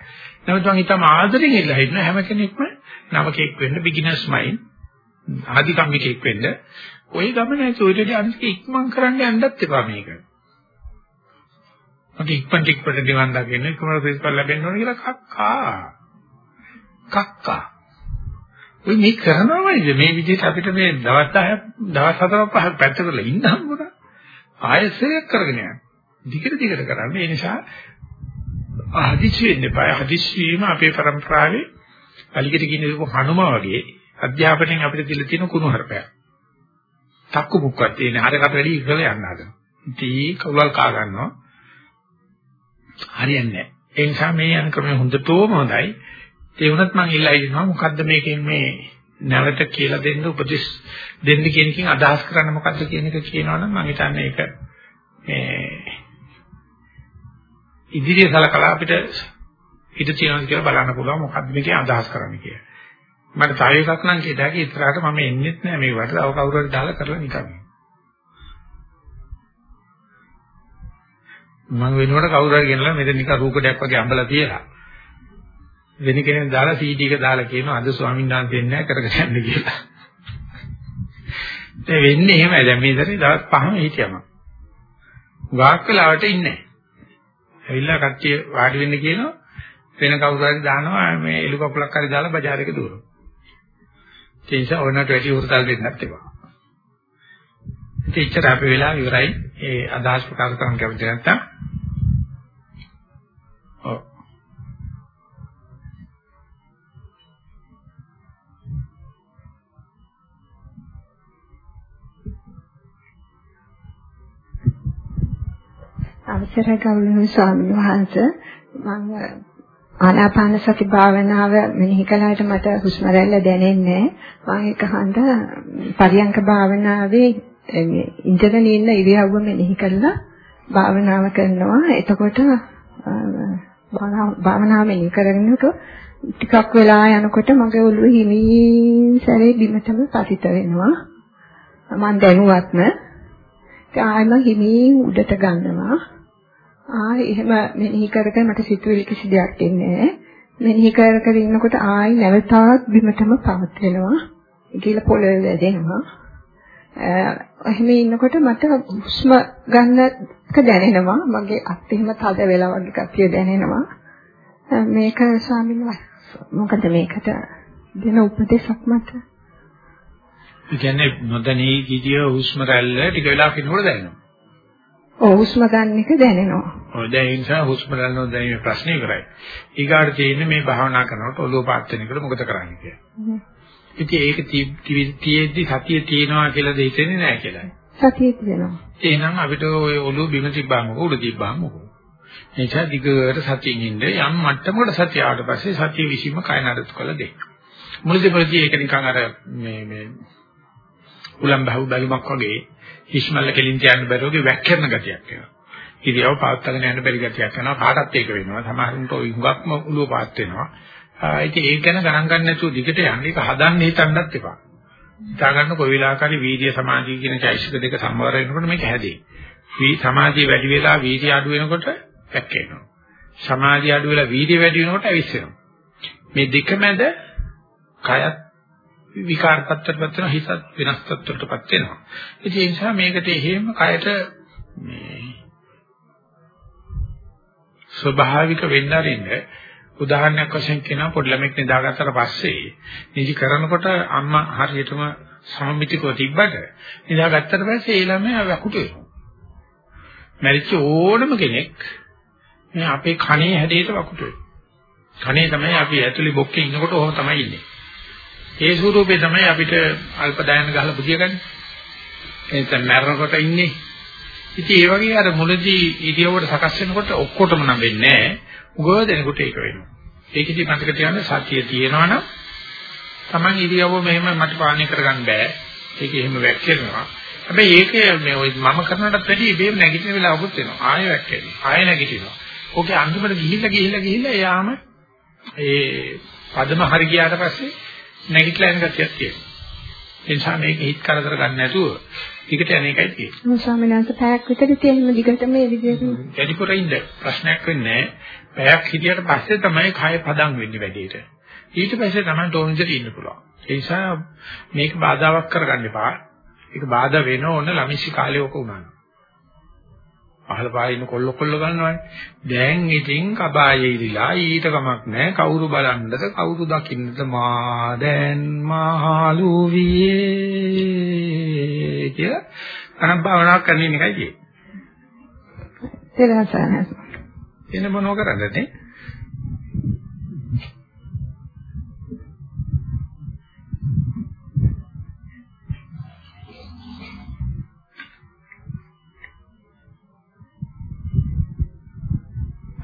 නමුත් මං හිතම ආදරෙන් ඉල්ලා හිටන හැම කෙනෙක්ම නවකෙක් වෙන්න බිග්ිනර්ස් මයින් ආධිකම්මිකෙක් වෙන්න ওই ගමන ඇති ඔය දෙය අනිත් ඉක්මන් කරන්න යන්නත් එපා මේක. අපි ඉක්මන් ටිකපට දිවන් දකින්න කුමාර ප්‍රතිඵල ලැබෙන්න ඕන කියලා කක්කා. කක්කා. ඔය මේ කරනවයිද මේ විදිහට අපිට මේ දවස් 10ක් දවස් 4ක් 5ක් පැත්ත කරලා ඉන්න හම්බුණා. ආයෙසයක් කරගෙන යන්න. දිගට දිගට කරන්නේ ඒ නිසා හදිසි වෙන්න එපා. හදිසි වීම අපේ પરම්පරාවේ අලිකට කියන හනුම වගේ අධ්‍යාපනයෙන් අපිට දෙල තියෙන කුණු හරපයක්. තක්කු මුක්කක් තියෙන හරකට වැඩි ඉස්සර යන්න හදනවා. ඉතින් කවුල් කා ගන්නවා. හරියන්නේ නැහැ. ඒ නිසා මේ යන ක්‍රමය හොඳටම හොඳයි. ඒ වුණත් මම ඉල්ලා ඉන්නවා මොකද්ද මේකෙන් මේ නැවත කියලා දෙන්න උපදෙස් දෙන්න කියන එකෙන් අදහස් කරන්න මොකද්ද කියන එක කියනවනම් මම හිතන්නේ ඒක මේ ඉදිරිය සලකලා අපිට හිත තියනවා කියලා බලන්න පුළුවන් මොකද්ද මේකේ අදහස් කරන්නේ කියලා. මට තව එකක් නම් කියදාගේ ඉස්සරහට මම එන්නෙත් නෑ මේ වට තව කවුරු හරි දාලා කරලා නිකන්. මම වෙනකොට කවුරු හරි ගෙනලා මෙතන නිකන් රූකඩයක් වගේ අඹලා තියලා වෙන කෙනෙක් දාලා CD එක දාලා කියනවා අද ස්වාමීන් වහන්සේ එන්නේ නැහැ කරගෙන යන්න කියලා. ඒ වෙන්නේ එහෙමයි. දැන් මේ දරේ දවස් පහම හිටියම. වාක් වෙලාවට ඉන්නේ නැහැ. ඇවිල්ලා කට්ටිය වාඩි වෙන්න කියනවා. වෙන කවුරු හරි දානවා මේ එළු කකුලක් හරි දාලා බજાર එක දුවනවා. ඒ නිසා ඕනකට වැඩි උරතල් දෙන්නත් එපා. ඉතින් ඉච්චර අපේ වෙලාව ඉවරයි. ඒ අදහස් ප්‍රකාශ කරන්න කැමති නැත්නම් අවසරයි ගෞරවනීය ස්වාමීන් වහන්සේ මම ආනාපාන සති භාවනාව මෙනෙහි කළාට මට හුස්ම රැල්ල දැනෙන්නේ මම ඒක හන්ද පරියංක භාවනාවේ ඉඳගෙන ඉන්න ඉරියව්ව මෙනෙහි කළා භාවනාව කරනවා. එතකොට භාවනාව මෙනෙහි කරගෙනකොට ටිකක් වෙලා යනකොට මගේ ඔළුව හිමින් සැරේ බිමටම පතිත වෙනවා. මම දැනුවත්ම ආයෙම හිමින් උඩට ගන්නවා. ආයි එහෙම මෙනෙහි කර කර මට සිතුවිලි කිසි දෙයක් එන්නේ නැහැ. මෙනෙහි කර කර ඉන්නකොට ආයි නැවතත් බිමටම පවත් වෙනවා. කියලා පොළවේ වැදෙනවා. එහෙම ඉන්නකොට මට හුස්ම ගන්නක දැනෙනවා. මගේ අත් එහෙම තද වෙලා වගේ කතිය දැනෙනවා. මේක ස්වාමීන් වහන්සේ මොකද මේකට දෙන උපදේශක් මට? ඒ කියන්නේ නොදැනී ගිය හුස්ම රැල්ල ටික වෙලාවක් ඉන්නකොට දැනෙනවා. ඔව් හුස්ම ගන්න එක දැනෙනවා. ඔය දැන් ඒ නිසා හුස්ම ගන්න නොදැනීමේ ප්‍රශ්නේ කරයි. ඊගාට තියෙන්නේ මේ භාවනා කරනකොට ඔළුව පාත් වෙනකොට මොකද කරන්නේ කියලා. ඉතින් ඒක තියෙද්දි සතිය තියෙනවා කියලා දෙහිතෙන්නේ නැහැ කියලා. සතිය තියෙනවා. එහෙනම් අපිට ඔය ඔළුව බිම තිබ්බාම උඩ තිබ්බාම? එනිසා දිගට සතියින් ඉන්න යම් මට්ටමකට සතිය ආවට පස්සේ සතිය විසීම කය නඩත්තු කළ දෙන්න. මුලදී ප්‍රති ඒක නිකන් අර මේ මේ උලම් බහුව බැලුමක් වගේ හිස්මල්ල කෙලින් තියන්න බැරුවගේ වැක්කරන ගතියක් එනවා. ඉරියව පාත්තගෙන යන්න බැරි ගතියක් එනවා. කාටත් ඒක වෙනවා. සමහරුන්ට ওই හුඟක්ම උළුව පාත් වෙනවා. ඉතින් ඒක ගැන ගණන් ගන්න නැතුව දිගට යන්න ඒක හදන්න හිතන්නත් එපා. හිතා ගන්න කොයි වෙලාවකරි වීර්ය සමාධිය කියන චෛසික දෙක සම්වර වෙනකොට මේක හැදේ. වී සමාධිය වැඩි වෙලා වීර්ය අඩු වෙනකොට වැක්කෙනවා. සමාධිය අඩු වෙලා වීර්ය වැඩි වෙනකොට ඇවිස්සෙනවා. මේ දෙක මැද කයත් විකාර තත්ත්වයටපත් වෙනවා හිතත් වෙනස් තත්ත්වයකටපත් වෙනවා. ඉතින් ඒ නිසා මේකට එහෙම කයට මේ ස්වභාවික වෙන්න අරින්න උදාහරණයක් වශයෙන් කියනවා පොඩි ළමෙක් නිදාගත්තට පස්සේ නිදි කරනකොට අම්මා හරියටම සමමිතිකව තිබ්බට නිදාගත්තට පස්සේ ඒ ළමයා වකුට වෙනවා. මරිච්ච ඕනම කෙනෙක් මේ අපේ කනේ හැඩයට වකුට වෙනවා. කනේ තමයි අපි ඇතුලේ බොක්කේ ඉන්නකොට ඔහොම තමයි ඉන්නේ. ඒ ස්වරූපේ තමයි අපිට අල්ප දායන ගහලා බුදියගන්නේ. එතන මරනකොට ඉන්නේ. ඉතින් ඒ වගේ අර මුලදී ඉරියව්වට සකස් වෙනකොට ඔක්කොටම නම් වෙන්නේ නැහැ. උගව දෙනකොට ඒක වෙනවා. ඒකෙදි මතක තියාගන්න සතිය තියෙනවා නම් Taman ඉරියව්ව මෙහෙම මට පාලනය කරගන්න බෑ. ඒක එහෙම වැක්කෙනවා. හැබැයි ඒක මේ ඔය මම කරනටත් වැඩි ඉබේම නැගිටින වෙලාවකුත් වෙනවා. ආයෙ වැක්කෙනවා. ආයෙ නැගිටිනවා. ඕකේ අන්තිමට ගිහිල්ලා ගිහිල්ලා ගිහිල්ලා එයාම ඒ පදම හරි ගියාට පස්සේ නැගිටලා යන ගතියක් තියෙනවා. ඒ නිසා මේක හිත කරදර ගන්න නැතුව ටිකට යන එකයි තියෙන්නේ. මොකද ස්වාමීන් වහන්සේ පැයක් විතර තියෙන දිගට මේ විදිහට. වැඩිපුර ඉන්න ප්‍රශ්නයක් වෙන්නේ නැහැ. පැයක් හිටියට පස්සේ තමයි කය පදම් වෙන්නේ වැඩේට. ඊට පස්සේ තමයි තෝරන්ජට ඉන්න පුළුවන්. ඒ නිසා මේක බාධාවක් කරගන්න එපා. ඒක බාධා වෙන ඕන ළමිසි කාලේ ඔක උනනවා. අහල පායින් කොල්ල කොල්ල ගන්නවානේ. දැන් ඉතින් කබායේ ඉරිලා ඊට කමක් නැහැ. කවුරු බලන්නද කවුරු දකින්නද මා දැන් මහලු වියේ කියලා අනම් භාවනාවක් කරන එකයි තියෙන්නේ. තේරෙනවද? එන මොනව කරන්නද?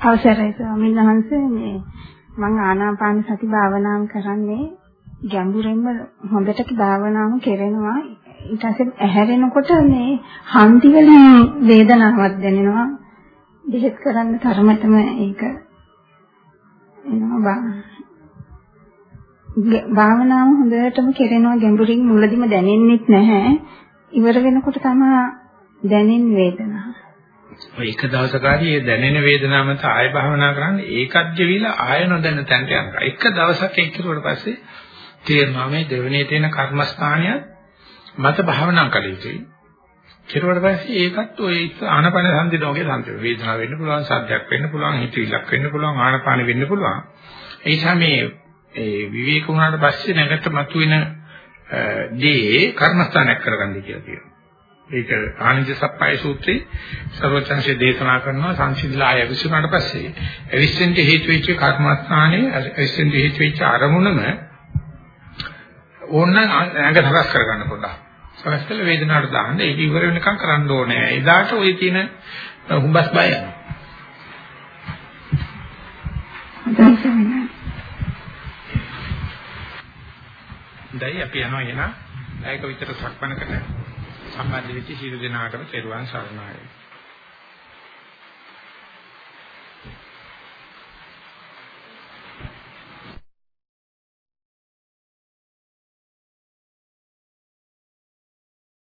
අවසරයි ස්වාමීන් වහන්සේ. මේ මම ආනාපාන සති භාවනාව කරන්නේ ගැඹුරින්ම හොඳට භාවනාව කෙරෙනවා. ඊට පස්සේ ඇහැරෙනකොට මේ හන්දි වලින් වේදනාවක් දැනෙනවා. දෙහෙත් කරන්න තරමටම ඒක එනවා. භාවනාව හොඳටම කෙරෙනවා. ගැඹුරින් මුලදිම දැනෙන්නෙත් නැහැ. ඉවර වෙනකොට තමයි දැනෙන වේදනාව. ඔය එක දවසකදී ඒ දැනෙන වේදනාව මත ආය භාවනා කරන්නේ ඒකත් ගෙවිලා ආය නොදැන තැනට යනවා. එක දවසක් ඒක කරුවට පස්සේ තේරෙනවා මේ දෙවෙනි තේන කර්මස්ථානය මත භාවනා කළ යුතුයි. කෙරුවට පස්සේ ඒකත් ඔය ආනපන සම්දිනෝගේ සම්පේ වේදනාව වෙන්න පුළුවන්, සද්දයක් වෙන්න පුළුවන්, හිතවිල්ලක් වෙන්න පුළුවන්, ආනපාන වෙන්න පුළුවන්. ඒ නිසා මේ ඒ විවේක වුණාට පස්සේ නැගත මතුවෙන දේ කර්මස්ථානයක් කරගන්න කියලා කියනවා. ඒක ආනන්ද සප්පයි සූත්‍රයේ සර්වචන්සේ දේශනා කරනවා සංසිඳලා ආය විසුණාට පස්සේ අවිස්සෙන්ට හේතු වෙච්ච කර්මස්ථානයේ අවිස්සෙන්ට හේතු වෙච්ච අරමුණම ඕනනම් ඇඟ සකස් කරගන්න පොඩ්ඩක්. සකස් කළ වේදනාවට දාන්න ඒක ඉවර වෙනකම් කරන්න ඕනේ. එදාට ওই තියෙන හුඹස් බය යනවා. දැන් අපි යනවා එන ඒක විතර සක්මන කරලා සම්බන්ධ වෙච්ච සියලු දෙනාටම තෙරුවන් සරණයි.